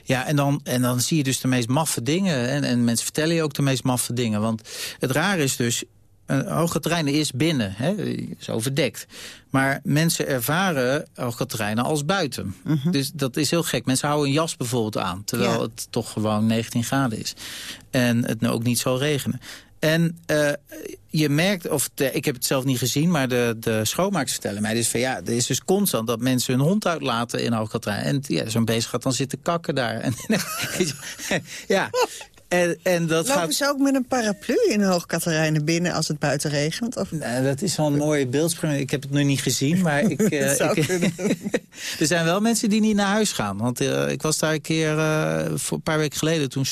Ja, en dan, en dan zie je dus de meest maffe dingen. En, en mensen vertellen je ook de meest maffe dingen. Want het raar is dus, een hoge terrein is binnen, hè, is overdekt. Maar mensen ervaren hoge terreinen als buiten. Mm -hmm. Dus dat is heel gek. Mensen houden een jas bijvoorbeeld aan, terwijl ja. het toch gewoon 19 graden is. En het nou ook niet zal regenen. En uh, je merkt, of de, ik heb het zelf niet gezien, maar de, de vertellen mij dus van ja, er is dus constant dat mensen hun hond uitlaten in Hoogkaterijn. En ja, zo'n beest gaat dan zitten kakken daar. (laughs) En, (laughs) ja. En, en dat Lopen gaat... ze ook met een paraplu in Hoogkaterijnen binnen als het buiten regent? Of... Nou, dat is wel een mooie beeldspraak. Ik heb het nu niet gezien, maar ik, (laughs) uh, kunnen. (laughs) er zijn wel mensen die niet naar huis gaan. Want uh, ik was daar een keer uh, voor een paar weken geleden, toen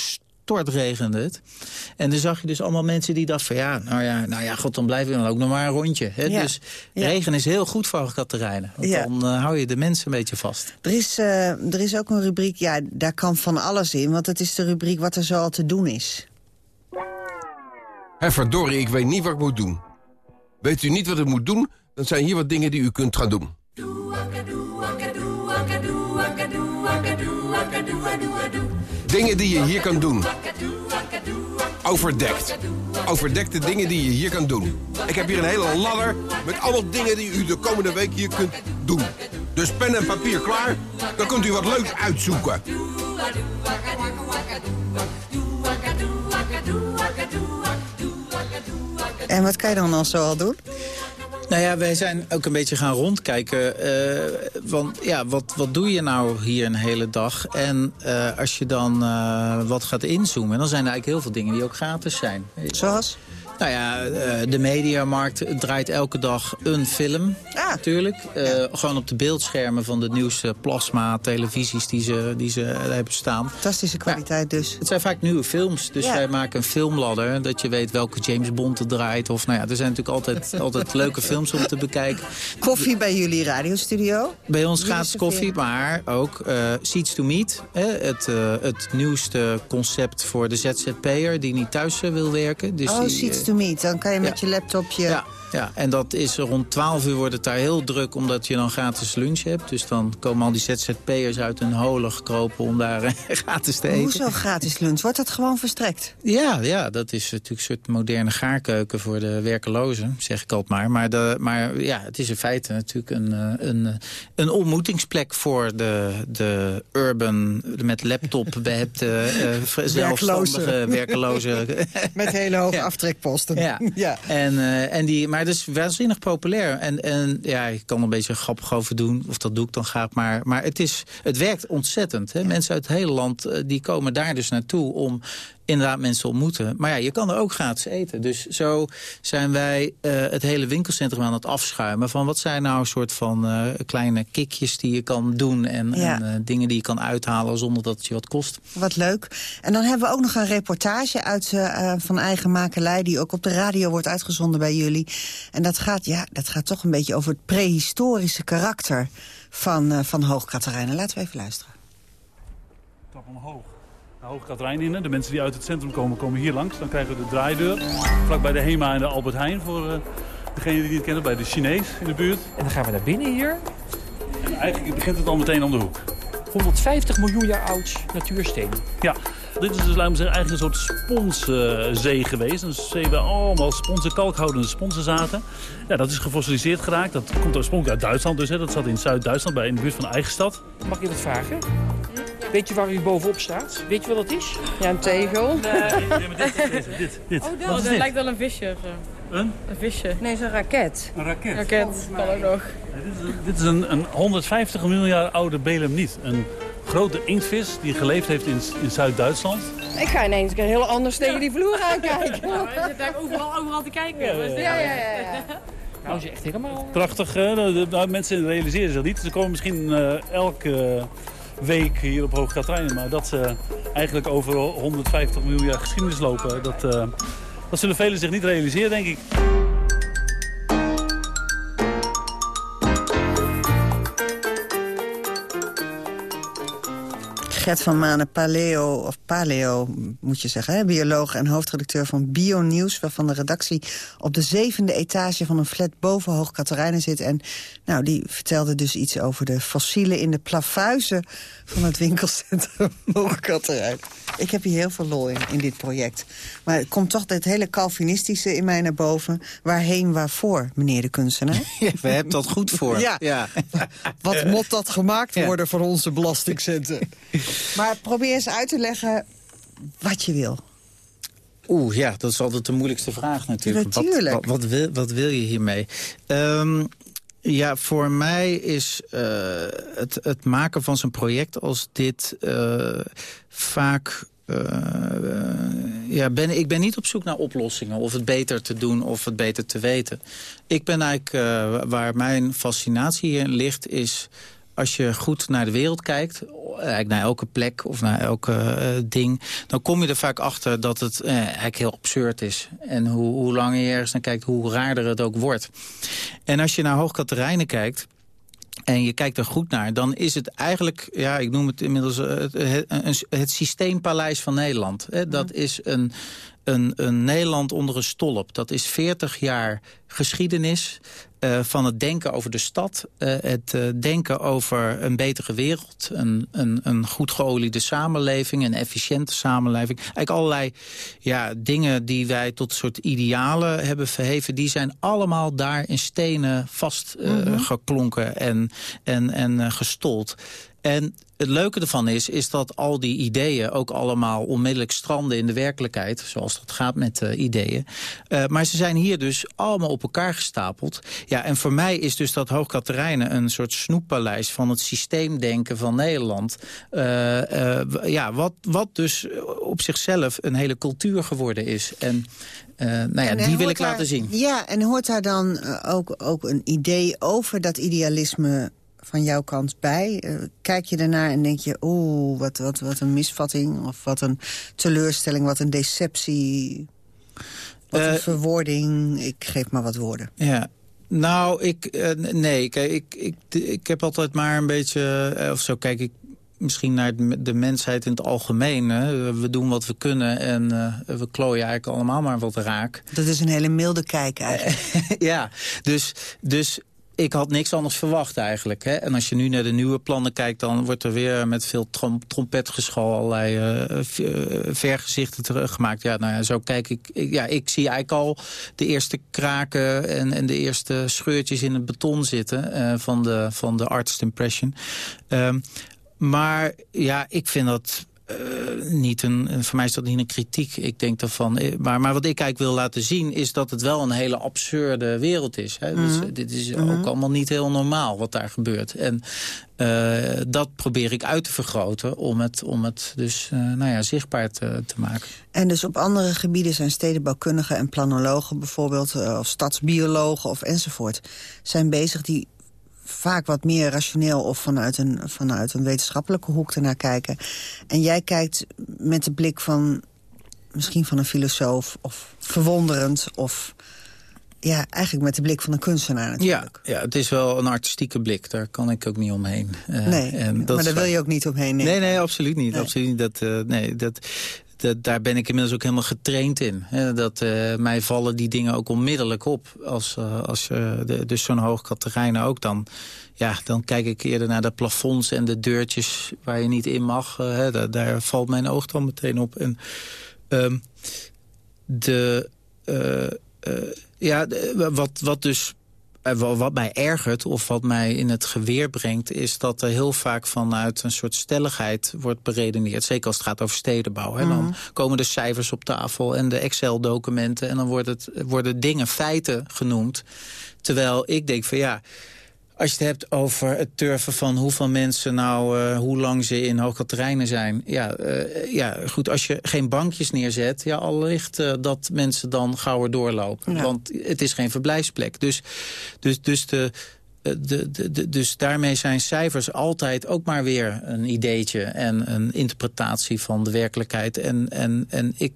stortregende het. En dan zag je dus allemaal mensen die dachten van ja, nou ja, nou ja, god, dan blijven we dan ook nog maar een rondje. Hè? Ja. Dus Ja. regen is heel goed voor. Want Ja. dan uh, hou je de mensen een beetje vast. Er is, uh, er is ook een rubriek, ja, daar kan van alles in. Want het is de rubriek wat er zoal te doen is. Hé, verdorie, ik weet niet wat ik moet doen. Weet u niet wat ik moet doen? Dan zijn hier wat dingen die u kunt gaan doen. Dingen die je hier kan doen. Overdekt. Overdekte dingen die je hier kan doen. Ik heb hier een hele ladder met allemaal dingen die u de komende week hier kunt doen. Dus pen en papier klaar, dan kunt u wat leuks uitzoeken. En wat kan je dan al zo al doen? Nou ja, wij zijn ook een beetje gaan rondkijken. Uh, want ja, wat, wat doe je nou hier een hele dag? En uh, als je dan uh, wat gaat inzoomen, dan zijn er eigenlijk heel veel dingen die ook gratis zijn. Zoals? Nou ja, de mediamarkt draait elke dag een film, ah. natuurlijk. Uh, ja. Gewoon op de beeldschermen van de nieuwste plasma-televisies die ze, die ze hebben staan. Fantastische kwaliteit ja, dus. Het zijn vaak nieuwe films, dus Ja. wij maken een filmladder... dat je weet welke James Bond er draait. Of, nou ja, er zijn natuurlijk altijd, (laughs) altijd leuke films om te bekijken. Koffie bij jullie radiostudio? Bij ons Jullie gratis koffie, maar ook eh Seats to Meet. Hè, het, eh, het nieuwste concept voor de ZZP'er die niet thuis eh, wil werken. Dus oh, die, eh, Dan kan je met je laptopje... ja, en dat is rond 12 uur wordt het daar heel druk... omdat je dan gratis lunch hebt. Dus dan komen al die ZZP'ers uit hun holen gekropen om daar eh, (laughs) gratis te eten. Hoezo gratis lunch? Wordt dat gewoon verstrekt? Ja, ja, dat is natuurlijk een soort moderne gaarkeuken voor de werkelozen, zeg ik altijd maar. Maar, de, maar ja, het is in feite natuurlijk een, eh, een, eh, een ontmoetingsplek voor de, de urban, met laptop (laughs) behepte, eh, zelfstandige werkelozen. (laughs) Met hele hoge aftrekposten. Ja. ja. En, eh, en die, maar het is waanzinnig populair. En, en ja, ik kan er een beetje grappig over doen. Of dat doe ik dan graag. Maar, maar het, is, het werkt ontzettend. Hè? Mensen uit het hele land eh, die komen daar dus naartoe om inderdaad mensen te ontmoeten. Maar ja, je kan er ook gratis eten. Dus zo zijn wij eh, het hele winkelcentrum aan het afschuimen. Van wat zijn nou een soort van eh, kleine kickjes die je kan doen. En, Ja. en eh, dingen die je kan uithalen zonder dat het je wat kost. Wat leuk. En dan hebben we ook nog een reportage uit, van eigen makelij... die ook op de radio wordt uitgezonden bij jullie. En dat gaat, ja, dat gaat toch een beetje over het prehistorische karakter van, eh van Hoogkaterijnen. Laten we even luisteren. Trap omhoog. Naar Hoog Katerijninnen. De mensen die uit het centrum komen, komen hier langs. Dan krijgen we de draaideur. Vlak bij de HEMA en de Albert Heijn. Voor uh, degenen die het kennen, bij de Chinees in de buurt. En dan gaan we naar binnen hier. En eigenlijk begint het al meteen om de hoek. 150 miljoen jaar oud natuursteen. Ja, dit is dus laten we zeggen, eigenlijk een soort sponszee geweest. Een zee waar allemaal sponsen, kalkhoudende sponsen zaten. Ja, dat is gefossiliseerd geraakt. Dat komt oorspronkelijk uit Duitsland dus. Hè. Dat zat in Zuid-Duitsland, bij in de buurt van Eigenstad. Mag ik wat vragen? Weet je waar u bovenop staat? Weet je wat dat is? Ja, een tegel. Nee, nee, maar dit, dit, dit, dit. Oh, dat, Wat is dit? lijkt wel een visje. of zo. Een? Een visje. Nee, zo'n raket. Een raket. Raket, kan ook nog. Dit is een, een 150 miljoen jaar oude belemniet. Een grote inktvis die geleefd heeft in, in Zuid-Duitsland. Ik ga ineens een heel anders tegen die vloer aankijken. (laughs) Ja, we zitten daar overal, overal te kijken. Ja, ja, ja. ja, Nou, is echt helemaal... Prachtig, hè? De- de- de- mensen realiseren zich dat niet. Ze komen misschien eh, elke week hier op Hoog Katerijnen. Maar dat ze eigenlijk over 150 miljoen jaar geschiedenis lopen, dat, eh, dat zullen velen zich niet realiseren, denk ik. Gert van Manen, paleo, of paleo moet je zeggen, hè, bioloog en hoofdredacteur van BioNews... waarvan de redactie op de zevende etage van een flat boven Hoog Katerijnen zit. En nou, die vertelde dus iets over de fossielen in de plafuizen van het winkelcentrum (laughs) Hoog. Ik heb hier heel veel lol in, in dit project. Maar het komt toch het hele Calvinistische in mij naar boven. Waarheen, waarvoor, meneer de kunstenaar? (laughs) Ja, we hebben dat goed voor. Ja. ja. Wat moet dat gemaakt worden voor onze belastingcenten? (laughs) Maar probeer eens uit te leggen wat je wil. Oeh, ja, dat is altijd de moeilijkste vraag natuurlijk. Natuurlijk. Wat, wat, wat wil, wat wil je hiermee? Ehm, ja, voor mij is eh, het, het maken van zo'n project als dit eh, vaak... eh, ja, ben, ik ben niet op zoek naar oplossingen. Of het beter te doen of het beter te weten. Ik ben eigenlijk, waar mijn fascinatie hierin ligt, is als je goed naar de wereld kijkt, eigenlijk naar elke plek of naar elke eh, ding... dan kom je er vaak achter dat het eh, eigenlijk heel absurd is. En hoe, hoe langer je ergens naar kijkt, hoe raarder het ook wordt. En als je naar Hoogkaterijnen kijkt... En je kijkt er goed naar, dan is het eigenlijk, ja, ik noem het inmiddels eh, het, het, het systeempaleis van Nederland. Hè. Dat is een, een, een Nederland onder een stolp. Dat is 40 jaar geschiedenis. eh, van het denken over de stad. Uh, het uh, denken over een betere wereld. Een, een, een goed geoliede samenleving. Een efficiënte samenleving. Eigenlijk allerlei ja, dingen die wij tot soort idealen hebben verheven. Die zijn allemaal daar in stenen vastgeklonken mm -hmm. en, en, en gestold. En het leuke ervan is, is dat al die ideeën ook allemaal onmiddellijk stranden in de werkelijkheid. Zoals dat gaat met uh, ideeën. Uh, maar ze zijn hier dus allemaal op elkaar gestapeld. Ja, en voor mij is dus dat Hoogkaterijnen een soort snoeppaleis van het systeemdenken van Nederland. Uh, ja, wat, wat dus op zichzelf een hele cultuur geworden is. En nou ja, en die wil ik daar, laten zien. Ja, en hoort daar dan ook, ook een idee over dat idealisme van jouw kant bij? Uh, kijk je daarnaar en denk je, oeh, wat, wat, wat een misvatting... of wat een teleurstelling, wat een deceptie... wat een uh, verwoording. Ik geef maar wat woorden. Ja, nou, ik, uh, nee, kijk, ik, ik, ik heb altijd maar een beetje, of zo kijk ik misschien naar de mensheid in het algemeen. Hè. We doen wat we kunnen en uh, we klooien eigenlijk allemaal maar wat raak. Dat is een hele milde kijk eigenlijk. (laughs) ja, dus, dus ik had niks anders verwacht eigenlijk. Hè? En als je nu naar de nieuwe plannen kijkt... dan wordt er weer met veel trom trompetgeschal allerlei uh, vergezichten teruggemaakt. Ja, nou ja, zo kijk ik, ik, Ja, ik zie eigenlijk al de eerste kraken... en, en de eerste scheurtjes in het beton zitten uh, van, de, van de artist impression. Um, maar ja, ik vind dat uh, niet een, voor mij is dat niet een kritiek. Ik denk daarvan, maar, maar wat ik eigenlijk wil laten zien... is dat het wel een hele absurde wereld is. Hè? Mm -hmm. dus, dit is mm -hmm. ook allemaal niet heel normaal wat daar gebeurt. En uh, dat probeer ik uit te vergroten om het, om het dus uh, nou ja, zichtbaar te, te, maken. En dus op andere gebieden zijn stedenbouwkundigen en planologen bijvoorbeeld... of stadsbiologen of enzovoort... zijn bezig die vaak wat meer rationeel of vanuit een, vanuit een wetenschappelijke hoek ernaar kijken. En jij kijkt met de blik van misschien van een filosoof of verwonderend of ja, eigenlijk met de blik van een kunstenaar natuurlijk. Ja, ja, het is wel een artistieke blik. Daar kan ik ook niet omheen. Uh, nee, en dat maar daar wil je ook niet omheen. Nee, nee, nee absoluut niet. Nee. Absoluut niet. Dat, uh, nee, dat, dat, daar ben ik inmiddels ook helemaal getraind in. Hè? Dat uh, mij vallen die dingen ook onmiddellijk op. Als, uh, als je dus zo'n hoog ook dan... Ja, dan kijk ik eerder naar de plafonds en de deurtjes waar je niet in mag. Hè? Daar, valt mijn oog dan meteen op. En um, de... ja, de, wat, wat dus wat mij ergert of wat mij in het geweer brengt... is dat er heel vaak vanuit een soort stelligheid wordt beredeneerd. Zeker als het gaat over stedenbouw. Hè. Dan mm. komen de cijfers op tafel en de Excel-documenten... en dan wordt het, worden dingen feiten genoemd. Terwijl ik denk van ja... Als je het hebt over het turven van hoeveel mensen nou, uh, hoe lang ze in hoogkaterijnen zijn. Ja, uh, ja, goed, als je geen bankjes neerzet, ja, allicht uh, dat mensen dan gauwer doorlopen. Ja. Want het is geen verblijfsplek. Dus, dus, dus de... De, de, de, dus daarmee zijn cijfers altijd ook maar weer een ideetje... en een interpretatie van de werkelijkheid. En, en, en ik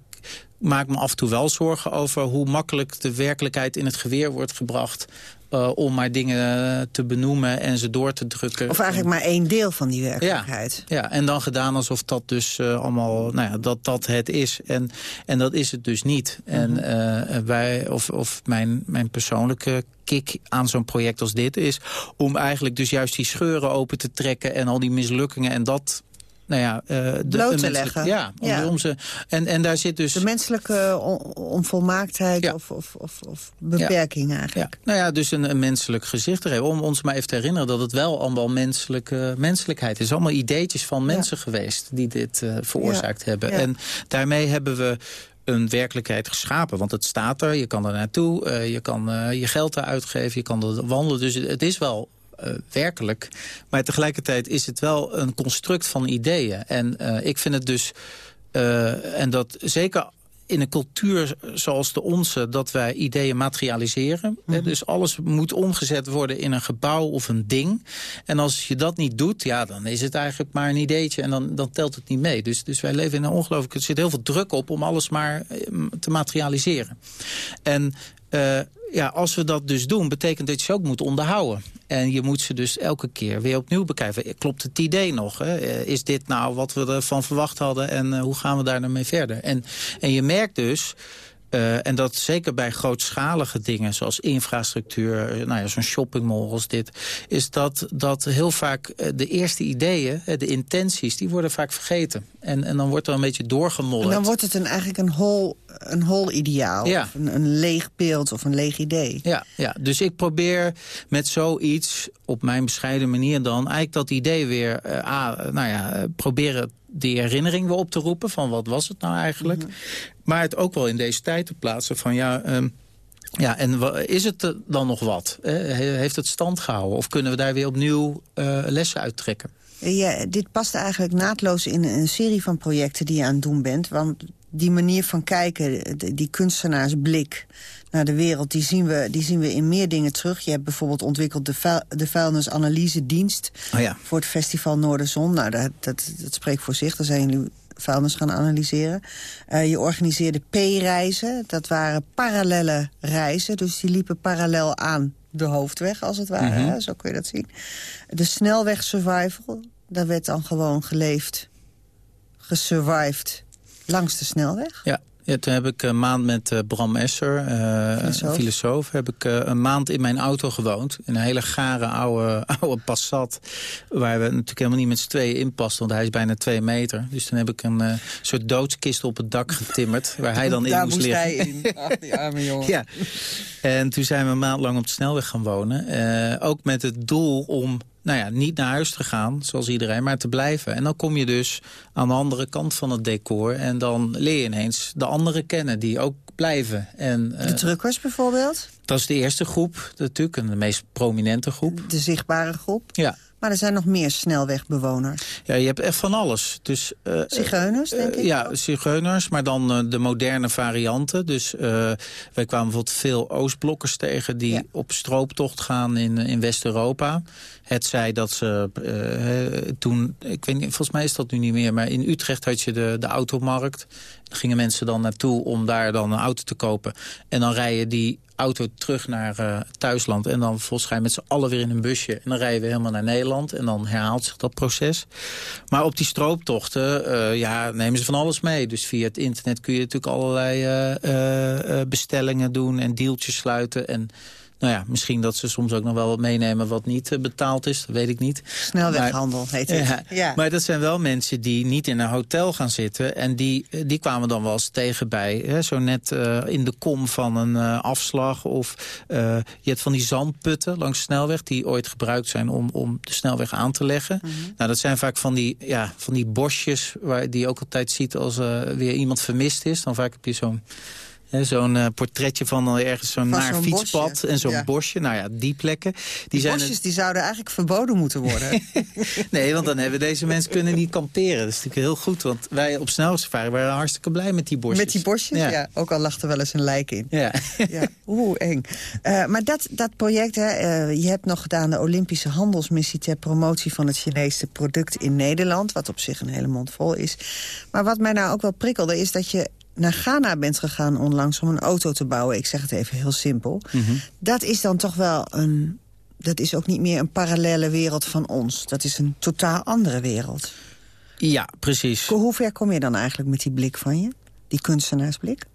maak me af en toe wel zorgen over hoe makkelijk de werkelijkheid in het geweer wordt gebracht uh, om maar dingen te benoemen en ze door te drukken. Of eigenlijk maar één deel van die werkelijkheid. Ja, ja en dan gedaan alsof dat dus uh, allemaal, nou ja, dat dat het is. En, en dat is het dus niet. Mm -hmm. En uh, wij, of, of mijn, mijn persoonlijke kick aan zo'n project als dit is... om eigenlijk dus juist die scheuren open te trekken en al die mislukkingen... en dat nou ja, uh, de, bloot te leggen. Ja, om, ja. Om ze, en, en daar zit dus... De menselijke on, onvolmaaktheid ja. of, of, of, of, beperking eigenlijk. Nou ja, dus een, een menselijk gezicht er Om ons maar even te herinneren dat het wel allemaal menselijke menselijkheid is. Allemaal ideetjes van mensen geweest die dit uh, veroorzaakt hebben. En daarmee hebben we een werkelijkheid geschapen. Want het staat er, je kan er naartoe, uh, je kan uh, je geld eruit geven, je kan er wandelen. Dus het is wel uh, werkelijk. Maar tegelijkertijd is het wel een construct van ideeën. En uh, ik vind het dus... Uh, en dat zeker in een cultuur zoals de onze... dat wij ideeën materialiseren. Mm -hmm. Dus alles moet omgezet worden in een gebouw of een ding. En als je dat niet doet, ja, dan is het eigenlijk maar een ideetje... en dan, dan telt het niet mee. Dus, dus wij leven in een ongelooflijk... er zit heel veel druk op om alles maar te materialiseren. En uh, ja, als we dat dus doen, betekent dat je ze ook moet onderhouden. En je moet ze dus elke keer weer opnieuw bekijken. Klopt het idee nog? Hè? Is dit nou wat we ervan verwacht hadden en uh, hoe gaan we daar nou mee verder? En, en je merkt dus Uh, en dat zeker bij grootschalige dingen zoals infrastructuur, uh, nou ja, zo'n shoppingmall als dit, is dat, dat heel vaak uh, de eerste ideeën, de intenties, die worden vaak vergeten. En, en dan wordt er een beetje doorgemollerd. En dan wordt het een, eigenlijk een hol, een hol ideaal, Ja. of een, een leeg beeld of een leeg idee. Ja, ja, dus ik probeer met zoiets op mijn bescheiden manier dan eigenlijk dat idee weer, eh, ah, nou ja, eh, proberen die herinnering weer op te roepen van wat was het nou eigenlijk. Maar het ook wel in deze tijd te plaatsen van ja... ehm, ja, en is het dan nog wat? He- Heeft het stand gehouden? Of kunnen we daar weer opnieuw eh, lessen uit trekken? Ja, dit past eigenlijk naadloos in een serie van projecten die je aan het doen bent. Want die manier van kijken, die kunstenaarsblik naar de wereld... Die zien, we, die zien we in meer dingen terug. Je hebt bijvoorbeeld ontwikkeld de, vuil, de vuilnisanalyse-dienst... Oh ja. voor het festival Noorderzon. Nou, dat, dat, dat spreekt voor zich. Daar zijn jullie vuilnis gaan analyseren. Eh, je organiseerde P-reizen. Dat waren parallelle reizen. Dus die liepen parallel aan de hoofdweg, als het ware. Mhm. Zo kun je dat zien. De snelweg survival. Daar werd dan gewoon geleefd, gesurvived langs de snelweg. Ja. Ja, toen heb ik een maand met eh, Bram Esser, eh, Filosoof. een filosoof... heb ik eh, een maand in mijn auto gewoond. In een hele gare oude, (laughs) oude Passat. Waar we natuurlijk helemaal niet met z'n tweeën in pasten. Want hij is bijna twee meter. Dus toen heb ik een soort doodskist op het dak getimmerd. Waar hij dan in Daar moest moest liggen. hij in. (laughs) Ach, die arme jongen. Ja. En toen zijn we een maand lang op de snelweg gaan wonen. Ook met het doel om nou ja, niet naar huis te gaan, zoals iedereen, maar te blijven. En dan kom je dus aan de andere kant van het decor. En dan leer je ineens de anderen kennen die ook blijven. En, eh, De truckers bijvoorbeeld, dat is de eerste groep natuurlijk, en de meest prominente groep. de zichtbare groep. Ja. Maar er zijn nog meer snelwegbewoners. Ja, je hebt echt van alles. Dus, eh, Zigeuners, denk eh, ik? Ja, zigeuners, maar dan eh, de moderne varianten. Dus eh, wij kwamen bijvoorbeeld veel Oostblokkers tegen... die op strooptocht gaan in, in West-Europa. Het zij dat ze eh, toen... Ik weet niet, volgens mij is dat nu niet meer... maar in Utrecht had je de, de automarkt. Daar gingen mensen dan naartoe om daar dan een auto te kopen. En dan rijden die auto terug naar eh, thuisland. En dan volgens mij met z'n allen weer in een busje. En dan rijden we helemaal naar Nederland. En dan herhaalt zich dat proces. Maar op die strooptochten eh, ja, nemen ze van alles mee. Dus via het internet kun je natuurlijk allerlei eh, bestellingen doen. En deeltjes sluiten. En nou ja, misschien dat ze soms ook nog wel wat meenemen wat niet eh, betaald is. Dat weet ik niet. Snelweghandel heet het. Ja, Ja. Maar dat zijn wel mensen die niet in een hotel gaan zitten. En die, die kwamen dan wel eens tegen bij, hè, zo net eh, in de kom van een eh, afslag. Of eh, je hebt van die zandputten langs de snelweg... die ooit gebruikt zijn om, om de snelweg aan te leggen. Mhm. Nou, dat zijn vaak van die, ja, van die bosjes... Waar, die je ook altijd ziet als weer iemand vermist is. Dan vaak heb je zo'n... Zo'n uh, portretje van ergens zo'n naar fietspad bosje. en zo'n Ja. bosje. Nou ja, die plekken. Die, Die zijn bosjes die zouden eigenlijk verboden moeten worden. (laughs) Nee, want dan hebben deze mensen kunnen niet kamperen. Dat is natuurlijk heel goed, want wij op snelsafari waren hartstikke blij met die bosjes. Met die bosjes, ja. Ook al lag er wel eens een lijk in. Ja. ja. Oeh, eng. Uh, maar dat, dat project, hè, uh, je hebt nog gedaan de Olympische handelsmissie... ter promotie van het Chinese product in Nederland. Wat op zich een hele mond vol is. Maar wat mij nou ook wel prikkelde, is dat je naar Ghana bent gegaan onlangs om een auto te bouwen. Ik zeg het even heel simpel. Mhm. Mm -hmm. Dat is dan toch wel een... Dat is ook niet meer een parallele wereld van ons. Dat is een totaal andere wereld. Ja, precies. Hoe ver kom je dan eigenlijk met die blik van je? Die kunstenaarsblik?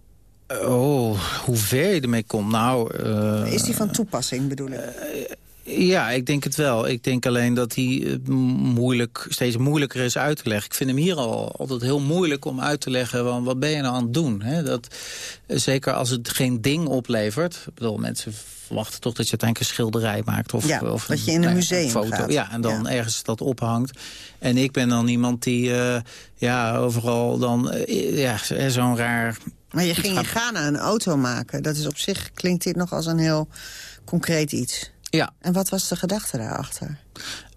Oh, hoe ver je ermee komt? Nou, uh, is die van toepassing, bedoel ik? Uh, ja, ik denk het wel. Ik denk alleen dat hij moeilijk, steeds moeilijker is uit te leggen. Ik vind hem hier al altijd heel moeilijk om uit te leggen... Want wat ben je nou aan het doen? Hè? Dat, zeker als het geen ding oplevert. Ik bedoel, mensen verwachten toch dat je uiteindelijk een schilderij maakt. Of, ja, of dat je in een nou, museum een foto. gaat. Ja, en dan ja. ergens dat ophangt. En ik ben dan iemand die uh, ja, overal dan uh, ja, zo'n raar... Maar je ging in Ghana een auto maken. Dat is op zich, klinkt dit nog als een heel concreet iets. Ja. En wat was de gedachte daarachter?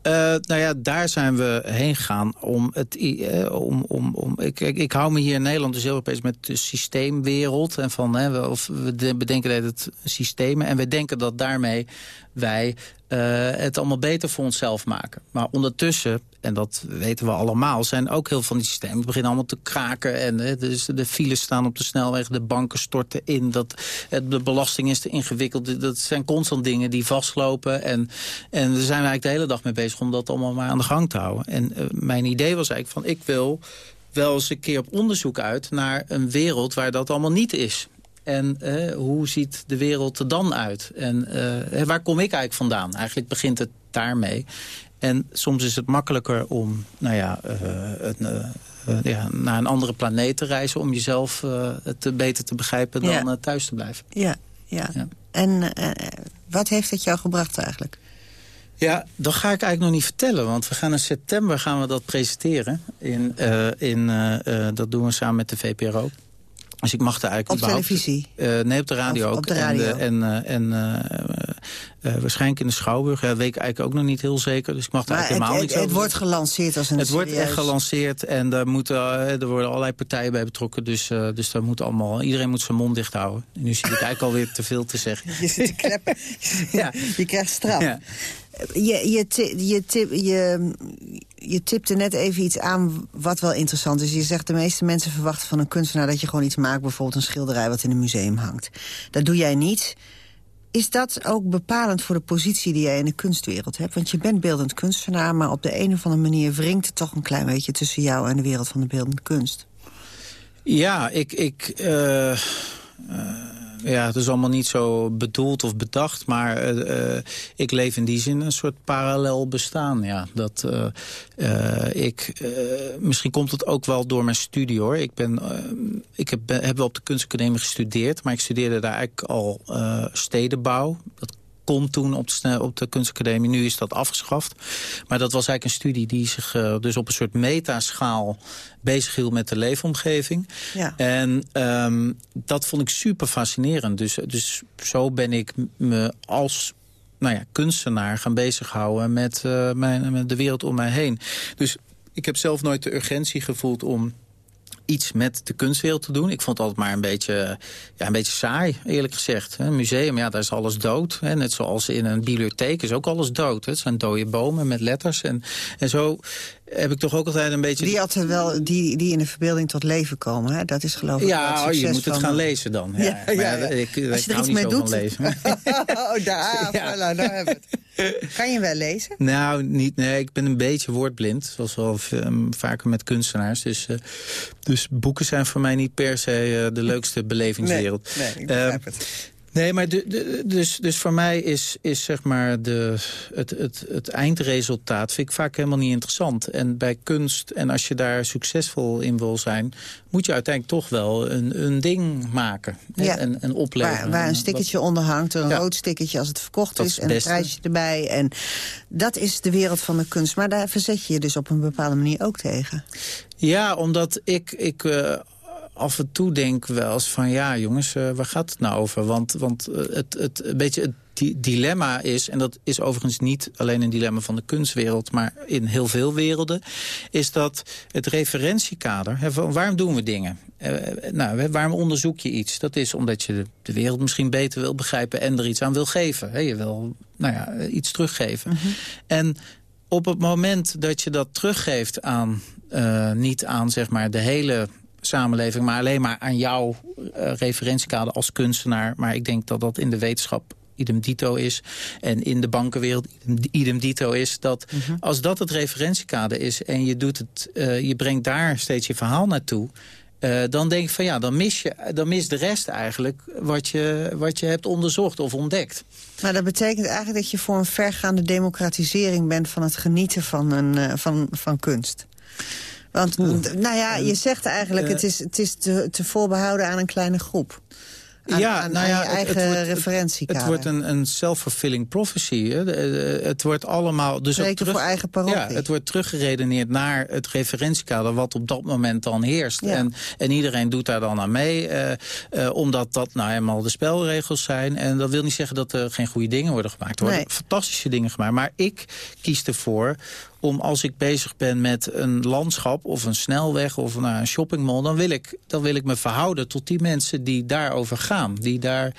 Uh, nou ja, daar zijn we heen gegaan om het... Uh, om, om, om, ik, ik, ik hou me hier in Nederland dus heel bezig met de systeemwereld. En van, hè, we, of we bedenken dat het systemen. En we denken dat daarmee wij uh, het allemaal beter voor onszelf maken. Maar ondertussen, en dat weten we allemaal... zijn ook heel veel van die systemen. Beginnen allemaal te kraken. En hè, dus de files staan op de snelweg. De banken storten in. Dat, de belasting is te ingewikkeld. Dat zijn constant dingen die vastlopen. En, en daar zijn we eigenlijk de hele dag mee bezig... om dat allemaal maar aan de gang te houden. En uh, mijn idee was eigenlijk van... ik wil wel eens een keer op onderzoek uit... naar een wereld waar dat allemaal niet is. En eh, hoe ziet de wereld er dan uit? En eh, waar kom ik eigenlijk vandaan? Eigenlijk begint het daarmee. En soms is het makkelijker om nou ja, uh, ja, naar een andere planeet te reizen... om jezelf het beter te begrijpen dan Ja. thuis te blijven. Ja, ja. En eh, wat heeft het jou gebracht eigenlijk? Ja, dat ga ik eigenlijk nog niet vertellen. Want we gaan in september gaan we dat presenteren. In, eh, in, eh, eh, dat doen we samen met de VPRO. Dus ik mag daar eigenlijk Op televisie? Eh, nee, op de radio ook. op de En, radio. eh, En, eh, en waarschijnlijk in de Schouwburg. Ja, dat weet ik eigenlijk ook nog niet heel zeker. Dus ik mag daar Maar het, eigenlijk het, helemaal het niks over wordt gelanceerd als een het wordt echt gelanceerd en daar, moeten, er worden allerlei partijen bij betrokken. Dus, dus daar moet allemaal, iedereen moet zijn mond dicht houden. En nu zit ik eigenlijk alweer te veel te zeggen. (laughs) Je zit te kleppen. ja. Je krijgt straf. Ja. Je, je, je, tip, je, je tipte net even iets aan wat wel interessant is. Je zegt de meeste mensen verwachten van een kunstenaar... dat je gewoon iets maakt, bijvoorbeeld een schilderij wat in een museum hangt. Dat doe jij niet. Is dat ook bepalend voor de positie die jij in de kunstwereld hebt? Want je bent beeldend kunstenaar, maar op de een of andere manier... wringt het toch een klein beetje tussen jou en de wereld van de beeldende kunst. Ja, ik... ik eh, eh, ja, het is allemaal niet zo bedoeld of bedacht, maar eh, eh, ik leef in die zin een soort parallel bestaan. Ja, dat eh, ik, misschien komt het ook wel door mijn studie hoor. Ik ben, ik heb, heb wel op de kunstacademie gestudeerd, maar ik studeerde daar eigenlijk al stedenbouw. Dat kon toen op de, op de kunstacademie. Nu is dat afgeschaft. Maar dat was eigenlijk een studie die zich eh, dus op een soort metaschaal bezighield met de leefomgeving. Ja. En ehm, dat vond ik super fascinerend. Dus, dus zo ben ik me als nou ja, kunstenaar gaan bezighouden met, eh, mijn, met de wereld om mij heen. Dus ik heb zelf nooit de urgentie gevoeld om iets met de kunstwereld te doen. Ik vond het altijd maar een beetje, ja, een beetje saai, eerlijk gezegd. Een museum, ja, daar is alles dood. Hè. Net zoals in een bibliotheek is ook alles dood. Hè. Het zijn dode bomen met letters. En, en zo heb ik toch ook altijd een beetje... Die, altijd wel, die, die in de verbeelding tot leven komen, hè? dat is geloof ik het Ja, oh, je moet het van- gaan lezen dan. Ja, Ja, Maar ja, ja. Ik, Als je er iets niet mee zo doet. lezen. (laughs) oh, daar, Ja. voilà, daar hebben we het. Kan je wel lezen? Nou, niet, nee, ik ben een beetje woordblind. Zoals wel um, vaker met kunstenaars. Dus, uh, dus boeken zijn voor mij niet per se uh, de leukste belevingswereld. Nee, nee ik begrijp uh, het. Nee, maar de, de, dus, dus voor mij is, is zeg maar de, het, het, het eindresultaat vind ik vaak helemaal niet interessant. En bij kunst, en als je daar succesvol in wil zijn... moet je uiteindelijk toch wel een, een ding maken. Ja. En, en opleveren. Waar, waar een stickertje onder hangt, een ja. rood stickertje als het verkocht is... is en een prijsje erbij. En dat is de wereld van de kunst. Maar daar verzet je je dus op een bepaalde manier ook tegen. Ja, omdat ik... ik uh, af en toe denk wel eens van... ja, jongens, uh, waar gaat het nou over? Want, want uh, het, het, een beetje het di dilemma is... en dat is overigens niet alleen een dilemma van de kunstwereld... maar in heel veel werelden... is dat het referentiekader... Hè, van waarom doen we dingen? Uh, nou, waarom onderzoek je iets? Dat is omdat je de, de, wereld misschien beter wil begrijpen... en er iets aan wil geven. Hè? Je wil nou ja, iets teruggeven. Mhm. Mm -hmm. En op het moment dat je dat teruggeeft aan... niet aan zeg maar, de hele samenleving, maar alleen maar aan jouw uh, referentiekader als kunstenaar. Maar ik denk dat dat in de wetenschap idem dito is. En in de bankenwereld idem, dito is. Dat Mhm. uh -huh. als dat het referentiekader is en je, doet het, uh, je brengt daar steeds je verhaal naartoe... Uh, dan denk ik van ja, dan mis, je, dan mis de rest eigenlijk wat je, wat je hebt onderzocht of ontdekt. Maar dat betekent eigenlijk dat je voor een vergaande democratisering bent... van het genieten van, een, van, van kunst. Want, nou ja, je zegt eigenlijk, uh, het is, het is te, te voorbehouden aan een kleine groep. Aan, ja, aan, nou ja, je eigen het, referentiekader. Het, wordt een, een self-fulfilling prophecy. Hè. Het wordt allemaal... Dus terug, voor eigen parochie. Ja, het wordt teruggeredeneerd naar het referentiekader... wat op dat moment dan heerst. Ja. En, en iedereen doet daar dan aan mee. Uh, uh, omdat dat nou eenmaal de spelregels zijn. En dat wil niet zeggen dat er geen goede dingen worden gemaakt. Er worden Nee. fantastische dingen gemaakt. Maar ik kies ervoor om als ik bezig ben met een landschap of een snelweg of nou, een shoppingmall... Dan wil, ik, dan wil ik me verhouden tot die mensen die daarover gaan. Die daar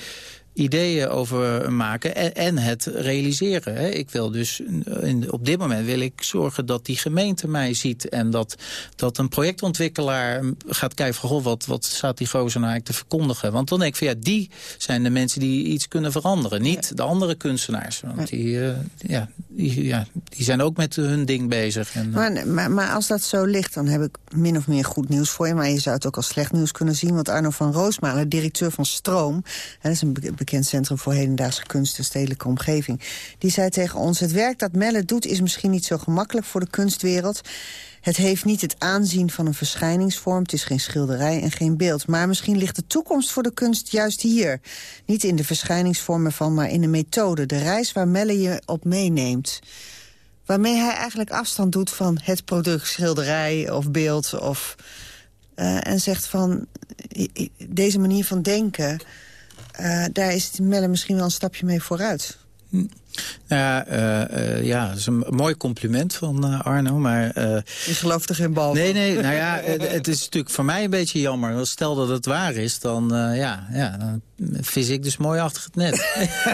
ideeën over maken en, en het realiseren. Hè. Ik wil dus, in, op dit moment wil ik zorgen dat die gemeente mij ziet... en dat, dat een projectontwikkelaar gaat kijken van... Goh, wat, wat staat die gozer nou eigenlijk te verkondigen? Want dan denk ik van ja, die zijn de mensen die iets kunnen veranderen. Niet de andere kunstenaars. Want die, uh, ja, die, ja, die zijn ook met hun ding bezig. En, maar, maar, maar als dat zo ligt, dan heb ik min of meer goed nieuws voor je. Maar je zou het ook als slecht nieuws kunnen zien. Want Arno van Roosmalen, directeur van Stroom... dat is een bekend centrum voor hedendaagse kunst en stedelijke omgeving... die zei tegen ons, het werk dat Melle doet is misschien niet zo gemakkelijk voor de kunstwereld... Het heeft niet het aanzien van een verschijningsvorm. Het is geen schilderij en geen beeld. Maar misschien ligt de toekomst voor de kunst juist hier. Niet in de verschijningsvormen van, maar in de methode. De reis waar Melle je op meeneemt. Waarmee hij eigenlijk afstand doet van het product schilderij of beeld. Of, uh, en zegt van, deze manier van denken... Uh, daar is Melle misschien wel een stapje mee vooruit. Hm. Nou, uh, uh, ja, dat is een mooi compliment van uh, Arno, maar... Je gelooft er geen bal Nee, nee, nou ja, het is natuurlijk voor mij een beetje jammer. Stel dat het waar is, dan, ja, ja, dan vis ik dus mooi achter het net.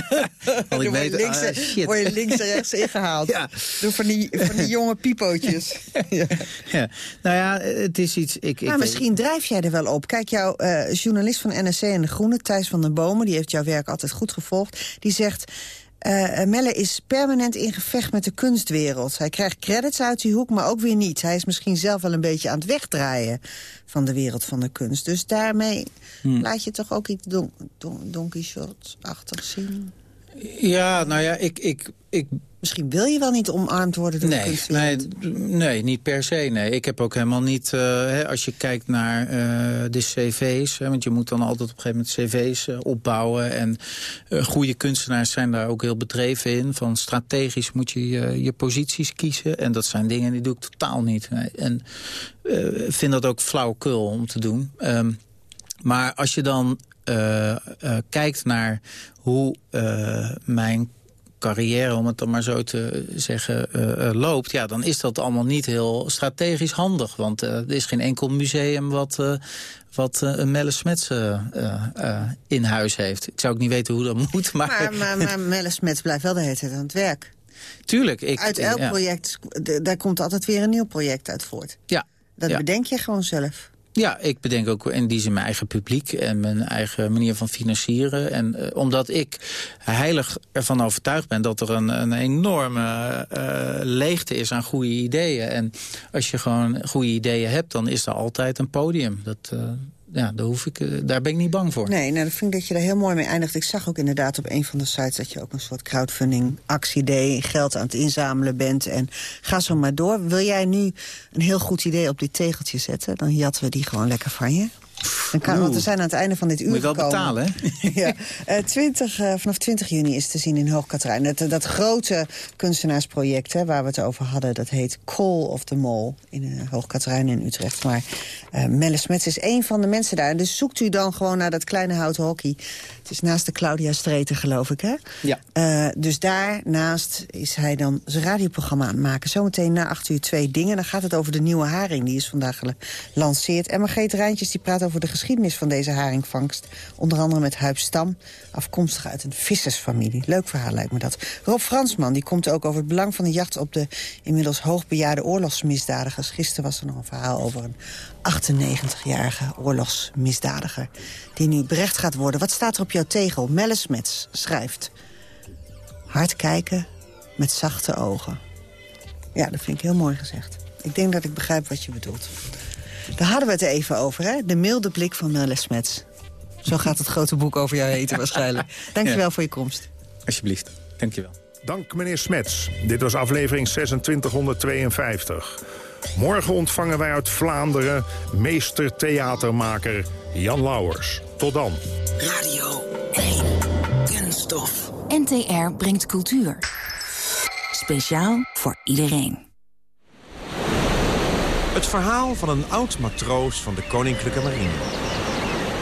(laughs) Want ik weet, links, ah, shit. word je links en rechts ingehaald. (laughs) ja. Door van die, van die jonge pipootjes. (laughs) ja. ja. Nou ja, het is iets... Ik, maar ik misschien weet... drijf jij er wel op. Kijk, jouw journalist van NSC en De Groene, Thijs van den Bomen... die heeft jouw werk altijd goed gevolgd, die zegt... Uh, Melle is permanent in gevecht met de kunstwereld. Hij krijgt credits uit die hoek, maar ook weer niet. Hij is misschien zelf wel een beetje aan het wegdraaien van de wereld van de kunst. Dus daarmee hmm. laat je toch ook iets don, don, Don Quixote-achtig zien? Ja, nou ja, ik, ik, ik Misschien wil je wel niet omarmd worden door nee, de. Nee, nee, niet per se. Nee. Ik heb ook helemaal niet... Uh, hè, als je kijkt naar uh, de cv's... Hè, want je moet dan altijd op een gegeven moment cv's uh, opbouwen... en goede kunstenaars zijn daar ook heel bedreven in. Van strategisch moet je je posities kiezen. En dat zijn dingen die doe ik totaal niet. Nee. En vind dat ook flauwekul om te doen. Um, maar als je dan kijkt naar hoe mijn carrière, om het dan maar zo te zeggen, uh, loopt... ja, dan is dat allemaal niet heel strategisch handig. Want uh, er is geen enkel museum wat, wat een Melle Smets in huis heeft. Ik zou ook niet weten hoe dat (laughs) moet, maar... Maar, maar, maar Melle Smets blijft wel de hele tijd aan het werk. Tuurlijk. Ik, uit elk ja. project, daar komt altijd weer een nieuw project uit voort. Ja. Dat ja. bedenk je gewoon zelf. Ja, ik bedenk ook in die zin mijn eigen publiek en mijn eigen manier van financieren. En uh, omdat ik heilig ervan overtuigd ben dat er een, een enorme uh, leegte is aan goede ideeën. En als je gewoon goede ideeën hebt, dan is er altijd een podium. Dat, uh, ja, daar, hoef ik, daar ben ik niet bang voor. Nee, nou, dat vind ik dat je daar heel mooi mee eindigt. Ik zag ook inderdaad op een van de sites dat je ook een soort crowdfunding actie deed. Geld aan het inzamelen bent en ga zo maar door. Wil jij nu een heel goed idee op dit tegeltje zetten? Dan jatten we die gewoon lekker van je. Dan kan, want we zijn aan het einde van dit uur Moet je wel gekomen. betalen, hè? (laughs) ja. Uh, 20, uh, vanaf 20 juni is te zien in Hoogkaterijn. Dat, dat grote kunstenaarsproject hè, waar we het over hadden... dat heet Call of the Mall in uh, Hoogkaterijn in Utrecht. Maar uh, Melle Smets is één van de mensen daar. Dus zoekt u dan gewoon naar dat kleine houten hockey. Het is naast de Claudia Streeter, geloof ik, hè? Ja. Uh, dus daarnaast is hij dan zijn radioprogramma aan het maken. Zometeen na 8 uur twee dingen. Dan gaat het over de nieuwe haring. Die is vandaag gelanceerd. En Margreet Rijntjes die praat over de geschiedenis van deze haringvangst. Onder andere met Huib Stam, afkomstig uit een vissersfamilie. Leuk verhaal lijkt me dat. Rob Fransman die komt ook over het belang van de jacht op de inmiddels hoogbejaarde oorlogsmisdadigers. Gisteren was er nog een verhaal over een 98-jarige oorlogsmisdadiger die nu berecht gaat worden. Wat staat er op jouw tegel? Melle Smets schrijft. Hard kijken met zachte ogen. Ja, dat vind ik heel mooi gezegd. Ik denk dat ik begrijp wat je bedoelt. Daar hadden we het even over, hè? De milde blik van Melle Smets. Zo gaat het grote boek over jou heten waarschijnlijk. (laughs) Dankjewel ja. voor je komst. Alsjeblieft, dankjewel. Dank meneer Smets. Dit was aflevering 2652. Morgen ontvangen wij uit Vlaanderen meester theatermaker Jan Lauwers. Tot dan. Radio 1. Kunststof. NTR brengt cultuur. Speciaal voor iedereen. Het verhaal van een oud matroos van de Koninklijke Marine.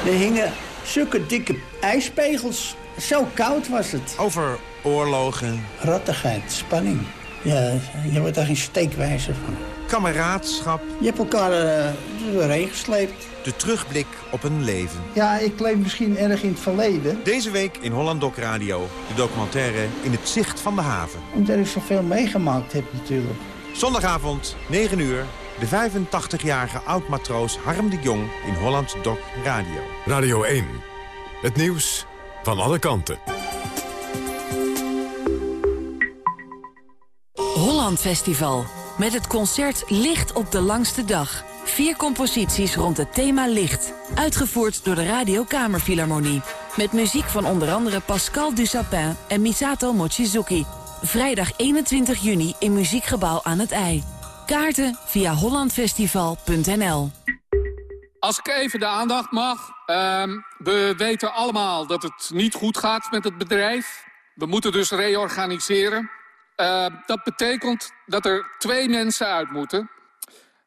Er hingen zulke dikke ijspegels. Zo koud was het. Over oorlogen. Rattigheid, spanning. Ja, je wordt daar geen steekwijzer van. kameraadschap. Je hebt elkaar uh, doorheen gesleept. De terugblik op een leven. Ja, ik leef misschien erg in het verleden. Deze week in Holland Doc Radio. De documentaire In het zicht van de haven. Omdat ik zoveel meegemaakt heb natuurlijk. Zondagavond, 9 uur. De 85-jarige oud-matroos Harm de Jong in Holland Doc Radio. Radio 1. Het nieuws van alle kanten. Holland Festival. Met het concert Licht op de langste dag. Vier composities rond het thema licht. Uitgevoerd door de Radio Kamerfilharmonie. Met muziek van onder andere Pascal Dussapin en Misato Mochizuki. Vrijdag 21 juni in Muziekgebouw aan het IJ. Kaarten via hollandfestival.nl Als ik even de aandacht mag. Uh, we weten allemaal dat het niet goed gaat met het bedrijf. We moeten dus reorganiseren. Uh, dat betekent dat er twee mensen uit moeten.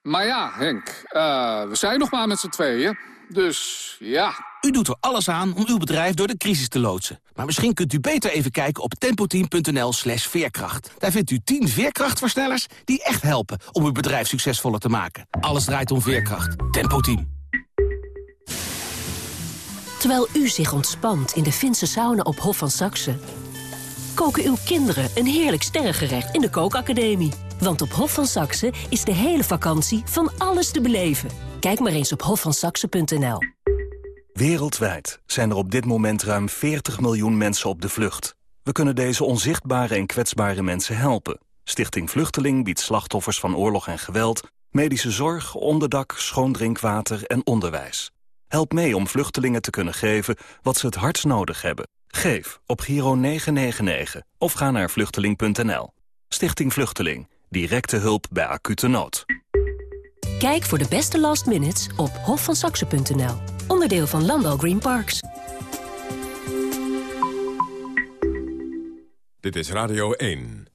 Maar ja, Henk, uh, we zijn nog maar met z'n tweeën. Dus ja. U doet er alles aan om uw bedrijf door de crisis te loodsen. Maar misschien kunt u beter even kijken op tempoteam.nl slash veerkracht. Daar vindt u 10 veerkrachtversnellers die echt helpen om uw bedrijf succesvoller te maken. Alles draait om veerkracht. Tempoteam. Terwijl u zich ontspant in de Finse sauna op Hof van Saxe... koken uw kinderen een heerlijk sterrengerecht in de kookacademie. Want op Hof van Saxe is de hele vakantie van alles te beleven. Kijk maar eens op hofvansaxe.nl. Wereldwijd zijn er op dit moment ruim 40 miljoen mensen op de vlucht. We kunnen deze onzichtbare en kwetsbare mensen helpen. Stichting Vluchteling biedt slachtoffers van oorlog en geweld... medische zorg, onderdak, schoon drinkwater en onderwijs. Help mee om vluchtelingen te kunnen geven wat ze het hardst nodig hebben. Geef op Giro 999 of ga naar vluchteling.nl. Stichting Vluchteling. Directe hulp bij acute nood. Kijk voor de beste last minutes op hofvansaxe.nl. Onderdeel van Landal Green Parks. Dit is Radio 1.